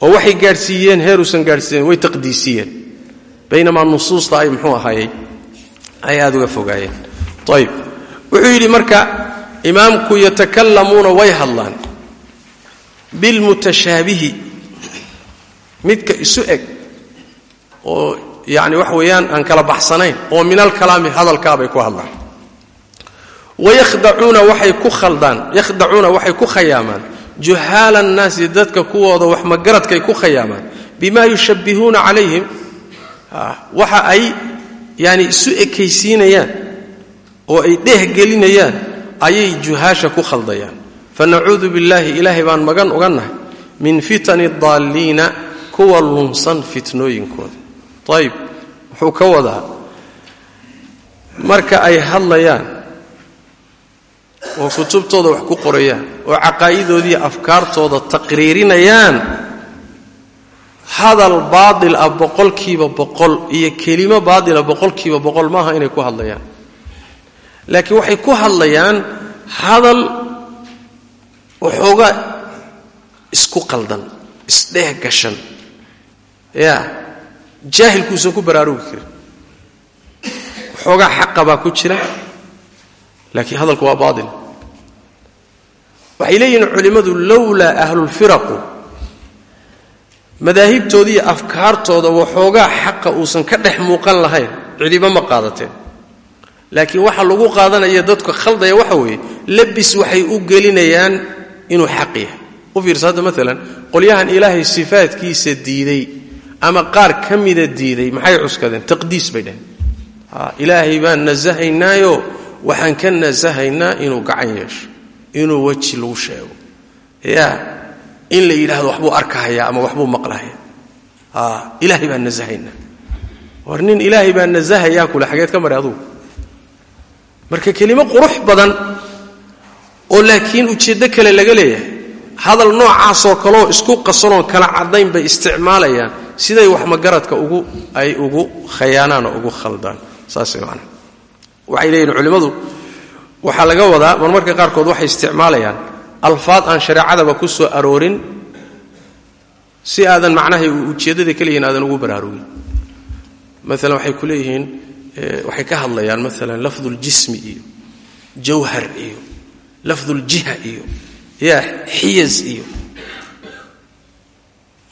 Oo waxay gaadhsiiyeen heeruusan gaadhsiiyeen way taqdiisiyeen. Baynamaa nusuusta ay muxuu ahaayey? Ay aada uga fogaayeen. Ayib wuxuu yidhi marka imaamku yatakalamuuna way hadlaan. Bilmutashaabihi. Midka isu eg oo yani wax weeyaan aan kala baxsanayn oo min alkalaami hadalkaabay ku hadlaan. Wayahdacuuna waxay ku khaldaan yakhdacuuna waxay ku khayaamaan juhaala annaasi dadka kuwooda wax magaradkay ku khayaamaan bima yushabbihuuna calayhim waxa ay yani isu ekaysiinayaan oo ay dhehgelinayaan ayay juhaasha ku khaldayaan fanacuudu billaahi ilaahay baan magan uga nahay min fitani daalliina kuwa lunsan fitnooyinkooda ayib wuxuu ka wadaa marka ay hadlayaan oo kutubtooda wax ku qorayaan oo caqaa'idoodiiyo afkaartooda taqriirinayaan. Hadal baadil ah boqolkiiba boqol iyo kelimo baadila boqolkiiba boqol maaha inay ku hadlayaan. Laakiin waxay ku hadlayaan hadal waxoogaa isku qaldan isdheeh gashan. Ya jaahilkuusan ku baraarugi karin waxoogaa xaqa baa ku jira laakiin hadalku waa baatil waxay leeyihiin culimmadu lowlaa ahlulfiraqu madaahibtooda iyo afkaartooda waxoogaa xaqa uusan ka dhex muuqan lahayn. Cidiba ma qaadateen. Laakiin waxa lagu qaadanaya dadka khaldaya waxa weeye labis waxay u gelinayaan inuu xaq yahay. U fiirsa hadda maalan qolyahan ilaahay sifaadkiisa diiday ama qaar ka mida diiday maxay cuskadeen? Taqdiis bay dhaheen. Ilaahay baan nasahaynaayo waxaan ka nasahaynaa inuu gacan yeesho inuu weji lagu sheego. Ya in la yidhaahdo waxbuu arkahaya ama waxbuu maqlahaya ilaahay baan nasahaynaa. War nin ilaahay baan nasahayaa kule xageed ka maray adugu marka kelimo qurux badan oo laakiin ujeeddo kale laga leeyahay hadal noocaasoo kaleoo isku qasanoo kala caddayn bay isticmaalayaan siday wax magaradka ugu ay ugu khayaanaan oo ugu khaldaan. Saas macana waxay leeyihiin culimmadu waxaa laga wadaa marmarka qaarkood waxay isticmaalayaan alfaad aan shareecadaba ku soo aroorin si aadan macnahay ujeeddada keliyihin aadan ugu baraarugin. Maalan waxay ku leeyihiin waxay ka hadlayaan maalan lafduljismi iyo jawhar iyo lafduljiha iyo ya xiyas iyo.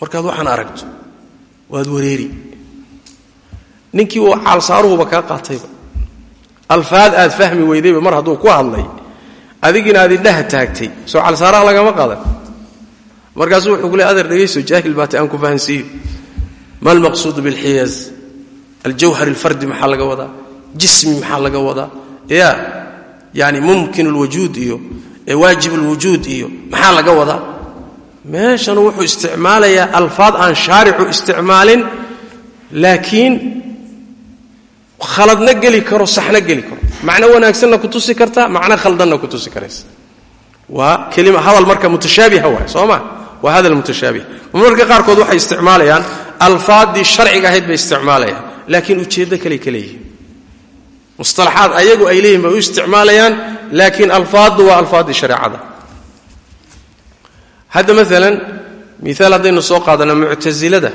Markaad waxaan aragto waad wareeri. Ninkii caalsaaruhuba kaa qaatayba alfaad aad fahmi weydayba mar hadduu ku hadlay adigina aad indhaha taagtay soo caalsaaraha lagama qaadan. Markaasuu wuxuu ku le adeer dhegayso jaahil baatay aan ku fahansiiyo ma almaqsuud bilxiyas aljawhar alfardi maxaa laga wadaa? Jismi maxaa laga wadaa? Ya yani mumkin alwujuud iyo waajib alwujuud iyo maxaa laga wadaa? Meeshan wuxuu isticmaalayaa alfaad aan shaaricu isticmaalin laakiin khaladna geli karo saxna geli karo. Macno wanaagsanna ku tusi karta macno khaldanna ku tusi karaysa waa hadal marka mutashaabiha waay soo ma? Waa hadal mutashaabih. Marmarka qaarkood waxay isticmaalayaan alfaaddii sharciga ahayd bay isticmaalayaan laakiin ujeeddo kale ka mustalaxaad ayagu ay leeyihiin bay u isticmaalayaan laakiin alfaaddu waa alfaaddii shareecada. Hadda maalan miaal haddaynu soo qaadana muctasilada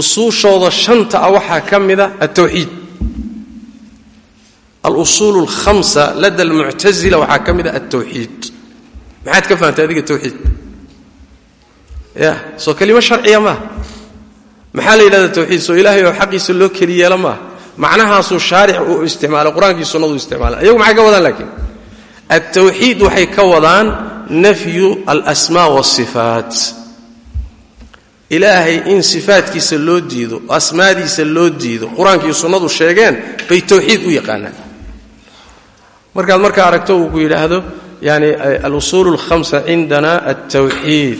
usuushooda shanta ah waxaa ka mida altawxiid alusuul alkhamsa lada almuctasila waxaa ka mida altawxiid maxaad ka fahamtay adiga tawxiid ya soo kelimo sharciya maaha maxaa la yidhahda tawxiid soo ilaahay oo xaqiisa loo keli yeelo maaha macnahaasuu shaaric uu isticmaalay qur'aankii sunnadu isticmaalay ayagu maxay ka wadaan laakiin altawxiid waxay ka wadaan nafyu alasmaa waasifaat ilaahay in sifaatkiisa loo diido asmaadiisa loo diido qur'aankii sunnadu sheegeen bay tawxiid u yaqaanaan markaad markaa aragto uu ku yidhaahdo yani alusuul alhamsa cindana altawxiid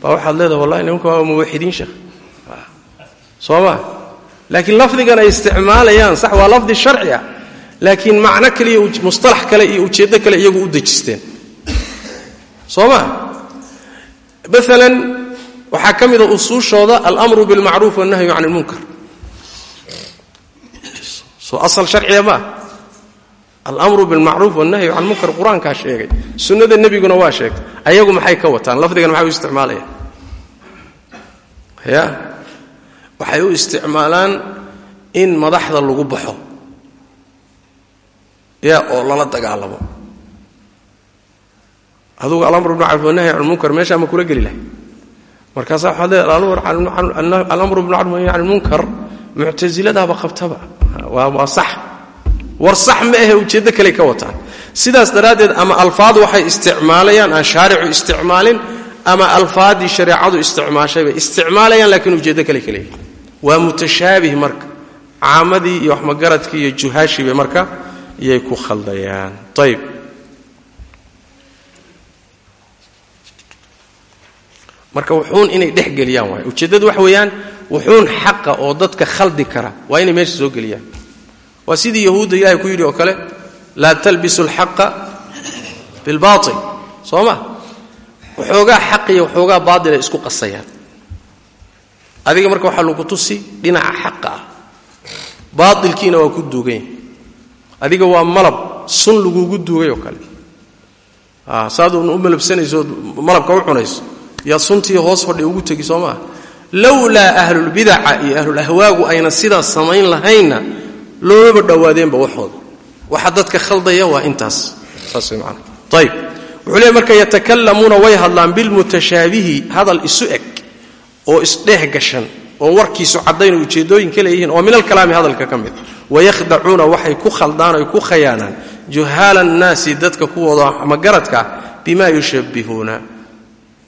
baa waxaad leedaha wallahi nimanka waa muwaxidiin sheekh. Soo ma? Laakiin lafdigan ay isticmaalayaan sax waa lafdi sharci ah. Laakiin macno kale mustalax kale iyo ujeeddo kale iyagu u dejisteen. Soo ma? Maalan waxaa ka mida usuushooda almru bilmacruuf wannahyu can ilmunkar soo asal sharciya maa almru bilmacruuf wannahyu can qur'aankaa sheegay. Sunnada nebiguna waa sheegtay ayagu maxay ka wataan? Lafdigan maxay u isticmaalayaan? Ya? Waxay u isticmaalaan in madaxda lagu baxo. Ya oo lala dagaalamo. Adugu alamru bilmacruuf wannahyu can meeshaa ma kula geli lahay markaasaa waxaad leedahay alamru bilmacruf nahy can muctasiladaaba qabtaba. Waa sax war sax ma ahe ujeeddo kale ka wataan. Sidaas daraaddeed ama alfaad waxay isticmaalayaan aan shaaricu isticmaalin ama alfaaddii shareecadu isticmaashay bay isticmaalayaan laakiin ujeeddo kale ka waa mutashaabih marka. Caamadii iyo waxmagaradkii iyo juhaashii bay marka iyay ku khaldayaan. Ayb marka wuxuun inay dhex geliyaan waay. Ujeeddadu waxa weeyaan wuxuun xaqa oo dadka khaldi kara waa inay meesha soo geliyaan waa sidii yahuudda ilaahay ku yidhi oo kale laa talbisu alxaqa bilbaail soo ma? Waxoogaa xaq iyo waxoogaa baatil ay isku qasayaan. Adiga marka waxaa lagu tusi dhinaca xaqa ah. Baatilkiina waa ku adiga waa malab sun lagugu duugay oo kale. Saad un u malabsanayso malabka u cunayso yaa suntii hoos fadhi ugu tegi soo maa lowlaa ahlulbidaca iyo ahlulahwaagu ayna sidaas samayn lahaynna loomaba dhowaadeenba waxooda waxa dadka khaldaya waa intaas. Saas way macanaa ayib wuxuu leey marka yatakalamuuna way hadlaan bilmutashaabihi hadal isu eg oo isdheeh gashan oon warkiisu caddayn ujeeddooyin ka leeyihiin oo min alkalaami hadalka ka mid. Wayakhdacuuna waxay ku khaldaan oy ku khayaanaan juhaala annaasi dadka kuwooda magaradka ah bima yushabbihuuna.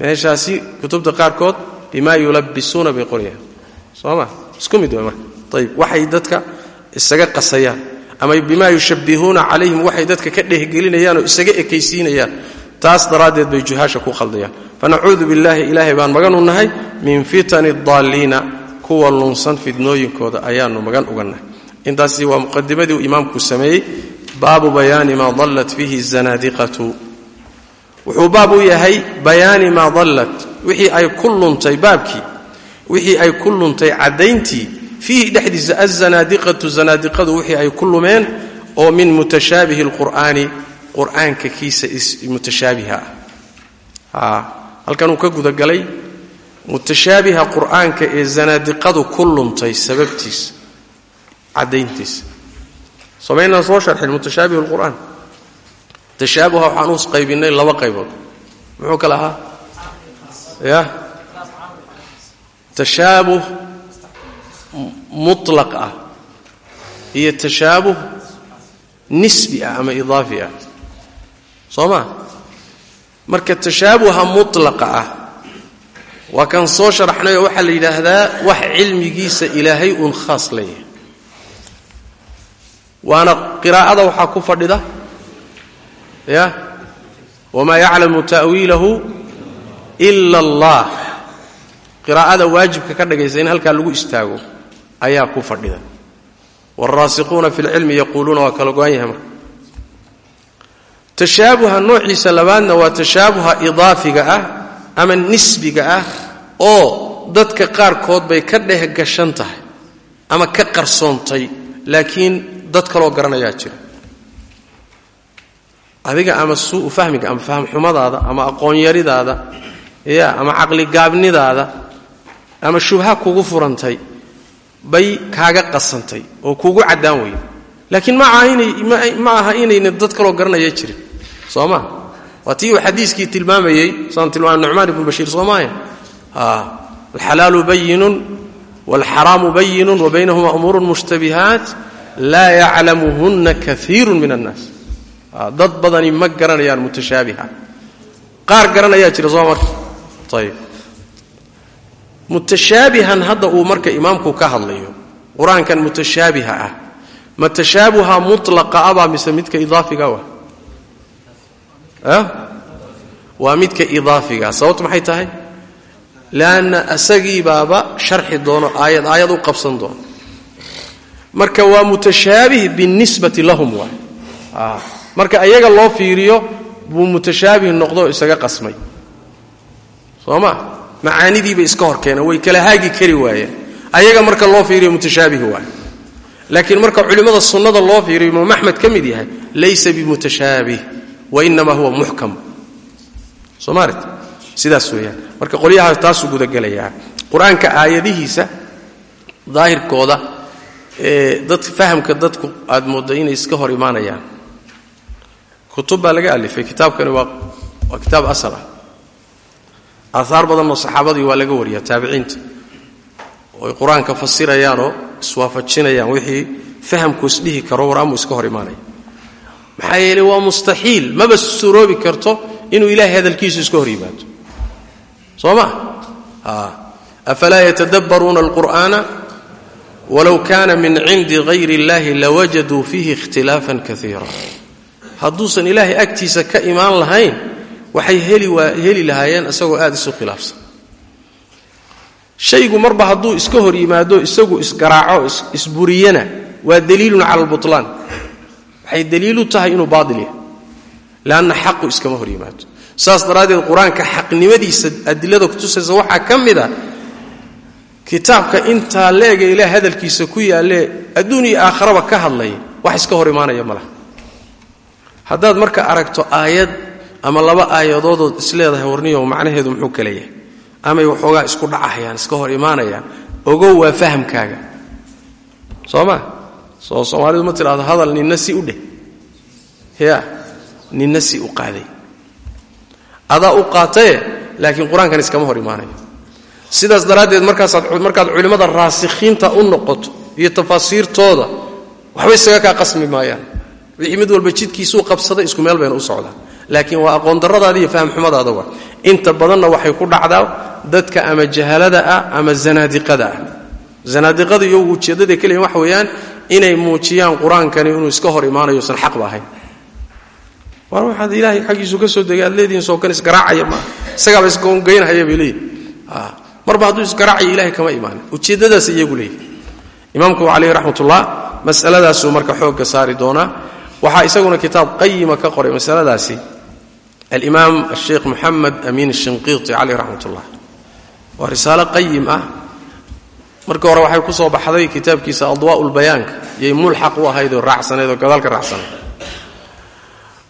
Meeshaasi kutubta qaarkood bima yulabbisuuna bay soo ma? Isku mid wa marka. Ayib waxay dadka isaga qasayaan ama bima yushabbihuuna calayhim waxay dadka ka dhehgelinayaan oo isaga ekaysiinayaan taas daraaddeed bay juhaasha ku khaldayaan. Fanacuudu billahi ilaahay baan magan u nahay min fitani daalliina kuwa lunsan fidnooyinkooda ayaanu magan uga nahay. Intaasi waa muqadimadii uu imaamku sameeyey baabu bayaani maa dallat fiihi zanaadiqatu. Wuxuu baab u yahay bayaani maa dallat wixii ay ku luntay baabkii wixii ay ku luntay caddayntii fiihi dhexdiisa azanaadiqatu zanaadiqadu wixii ay ku lumeen oo min mutashaabihi alqur'aani qur'aanka kiisa mutashaabiha ah. Halkan uu ka gudagalay mutashaabiha qur'aanka ee zanaadiqadu ku luntay sababtiisa caddayntiisa samaynaan soo sharxin mutashaabih alqur'aan. Tashaabuha waxaan us qaybinay laba qaybood. Muxuu kala ahaa? Ya? Tashaabuh mutlaq ah iyo tashaabuh nisbi ah ama idaafi ah. Soo ma? Marka tashaabuha mutlaqa ah waa kan soo sharaxnay oo waxaa la yidhaahdaa wax cilmigiisa ilaahay uun khaas leeyahay. Waana qiraa'ada waxaa ku fadhida ya? Wamaa yaclamu ta'wiilahu ila allah. Qiraa'ada waajibka ka dhagaysa in halkaa lagu istaago ayaa ku fadhida. Wاlraasiquuna fi اlcilmi yaquuluuna waa kala go-an yahay marka. Tashaabuha noociisa labaadna waa tashaabuha idaafiga ah ama nisbiga ah oo dadka qaarkood bay ka dheh gashan tahay ama ka qarsoontay laakiin dad kaloo garanayaa jira. Adiga ama suu fahmiga ama fahmxumadaada ama aqoonyaridaada ya ama caqligaabnidaada ama shubha kugu furantay bay kaaga qasantay oo kugu caddaan weyda laakiin ma aha inayna dad kaloo garanaya jirin. Soo ma? Waa tii uu xadiiskii tilmaamayey saan tilmaamay nucmaan ibnu bashiir soo maaya alxalaalu bayinun waalxaraamu bayinun wa baynahuma umuurun mushtabihaat laa yaclamuhunna kaiiru min annaas. Dad badani ma garanayaan mutashaabiha qaar garanayaa jira soo marka ayib mutashaabihan hadda uu marka imaamku ka hadlayo. Qur'aankan mutashaabiha ah. Ma tashaabuha mutlaqa abaa mise midka idaafiga wa waa midka idaafiga. Sababtu maxay tahay? Leanna asagii sharxi doono aayad aayad u qabsan doono. Marka waa mutashaabih binisbati lahum waay marka ayaga loo fiiriyo buu mutashaabih noqdo isaga qasmay. Soo ma macaanidiibay iska hor keeneen way kala haagi kari waayeen ayaga marka loo fiiriyo mutashaabih waay. Laakiin marka culimmada sunnada loo fiiriyo imaam axmed ka mid yahay laysa bimutashaabih wainama huwa muxkam soo maaret sidaas weeyaan. Marka qolyahaas taasuu gudagelayaa qur'aanka aayadihiisa daahirkooda dad fahamka dadku aad moodda inay iska hor imaanayaan. Kutub baa laga alifay kitaabkani waa waa kitaab asal ah aahaar badanoo saxaabadii waa laga wariyaa taabiciinta oy qur'aanka fasirayaanoo iswaafajinayaan wixii fahamku isdhihi karo waraamu iska hor imaanaya maxaa yeeley waa mustaxiil maba suroobi karto inuu ilahay hadalkiisu iska hor yimaado soo ma? Afalaa yatadabbaruuna alqur'aana? Walow kaana min cindi hayri اllahi lawajaduu fiihi ikhtilaafan kaiira hadduusan ilaahay agtiisa ka imaan lahayn waxay heli lahaayeen isagoo aad isu khilaafsan. Shaygu marba hadduu iska hor yimaado isagu isgaraaco isburiyana waa daliilun cala albutlaan. Waxay daliilu tahay inuu baail yahay leanna xaqu iskama hor yimaado. Saas daraaddeed qur'aanka xaqnimadiisa adilada kutusaysa waxaa ka mid a kitaabka intaa leega ilaah hadalkiisa ku yaallee adduun iyo aakharaba ka hadlaya wax iska hor imaanaya ma laha. Haddaad marka aragto aayad ama laba aayadoodood isleedahay warniyo macnaheedu muxuu kale yahay amay waxoogaa isku dhacahayaan iska hor imaanayaan ogow waa fahamkaaga. Soo ma? Soo soomaalidu ma tidhahdo hadal ninna si u dheh. Ya ninna si u qaaday. Adaa u qaataye laakiin qur'aankan iskama hor imaanayo. Sidaas daraaddeed markaasaad markaad culimmada raasikhiinta u noqoto iyo tafaasiirtooda waxba isaga kaa qasmi maayaan. Wixii mid walba jidkiisuu qabsaday isku meel bayna u socdaan laakiin waa aqoondarradaada iyo fahamxumadaada wa inta badanna waxay ku dhacdaa dadka ama jahalada ah ama zanaadiqada ah. Zanaadiqada iyo ujeeddada keliya waxa weeyaan inay muujiyaan qur'aankani inuu iska hor imaanayo xaqba ahayn war waxaad ilaahay xaggiisu ka soo degay aad leedihiin kan isgaraacaya maaha isagaaba isgoongeynhaya bay leeyihiin marba hadduu isgaraacayo ilahay kama imaanin. Ujeeddadaas iyagu leeyihi imaamku caleyh raxmatullah masaladaasuu marka xoogga saari doonaa. Waxaa isaguna kitaab qayima ka qoray masaladaasi alimaam asheikh moxamed amiin shinqiiti caleyh raxmatullah waa risaalo qayim ah. Hore waxay ku soo baxday kitaabkiisa adwaa'u lbayaanka yay mulxaq u ahayd oo raacsanayd oo gadaalka raacsanayd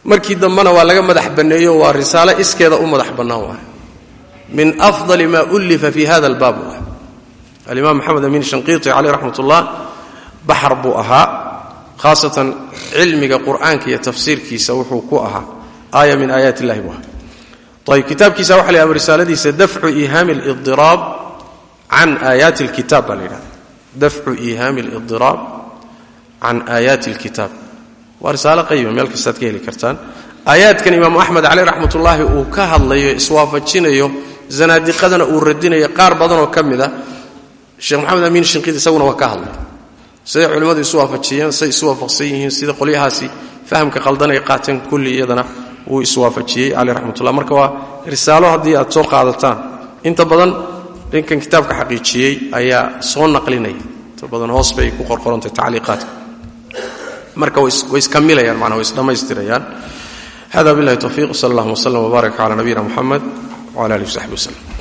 markii dambena waa laga madax banneeyo waa risaalo iskeeda u madax bannaan waay min afdali ma ullifa fi hada albaab waay alimaam maxamed amiin shanqiiti caleyh raxmat ullah baxar khaasatan cilmiga qur'aanka iyo tafsiirkiisa wuxuu ku ahaa aaya min aayaat illahi ahaa. Ayb kitaabkiisa waxa la yhahda risaaladiisa dafcu iihaami alidiraab can aayaati alkitaab baa la yidhahda dafcu iihaami alidiraab can aayaati alkitaab. Waa risaalo qayima meel kastaad ka heli kartaan. Aayaadkan imaamu axmed caleyh raxmatullaahi uu ka hadlayo iswaafajinayo zanaadiqadana uu radinayo qaar badanoo ka mid a sheekh maxamed amiin shinqiid isaguna waa ka hadlay. Siday culimmadu wuu iswaafajiyey caleyh raxmatullah. Marka waa risaalo haddii aad soo qaadataan inta badan ninkan kitaabka xaqiijiyey ayaa soo naqlinaya. Inta badan hoos bay ku qorqorantay tacliiqaadka. Marka way iskamilayaan manaa way isdhammaystirayaan hada billahi towfiiq sal allahuma wslm wbaarak cala nabiyina muxamed wcala alih wsaxbi waslem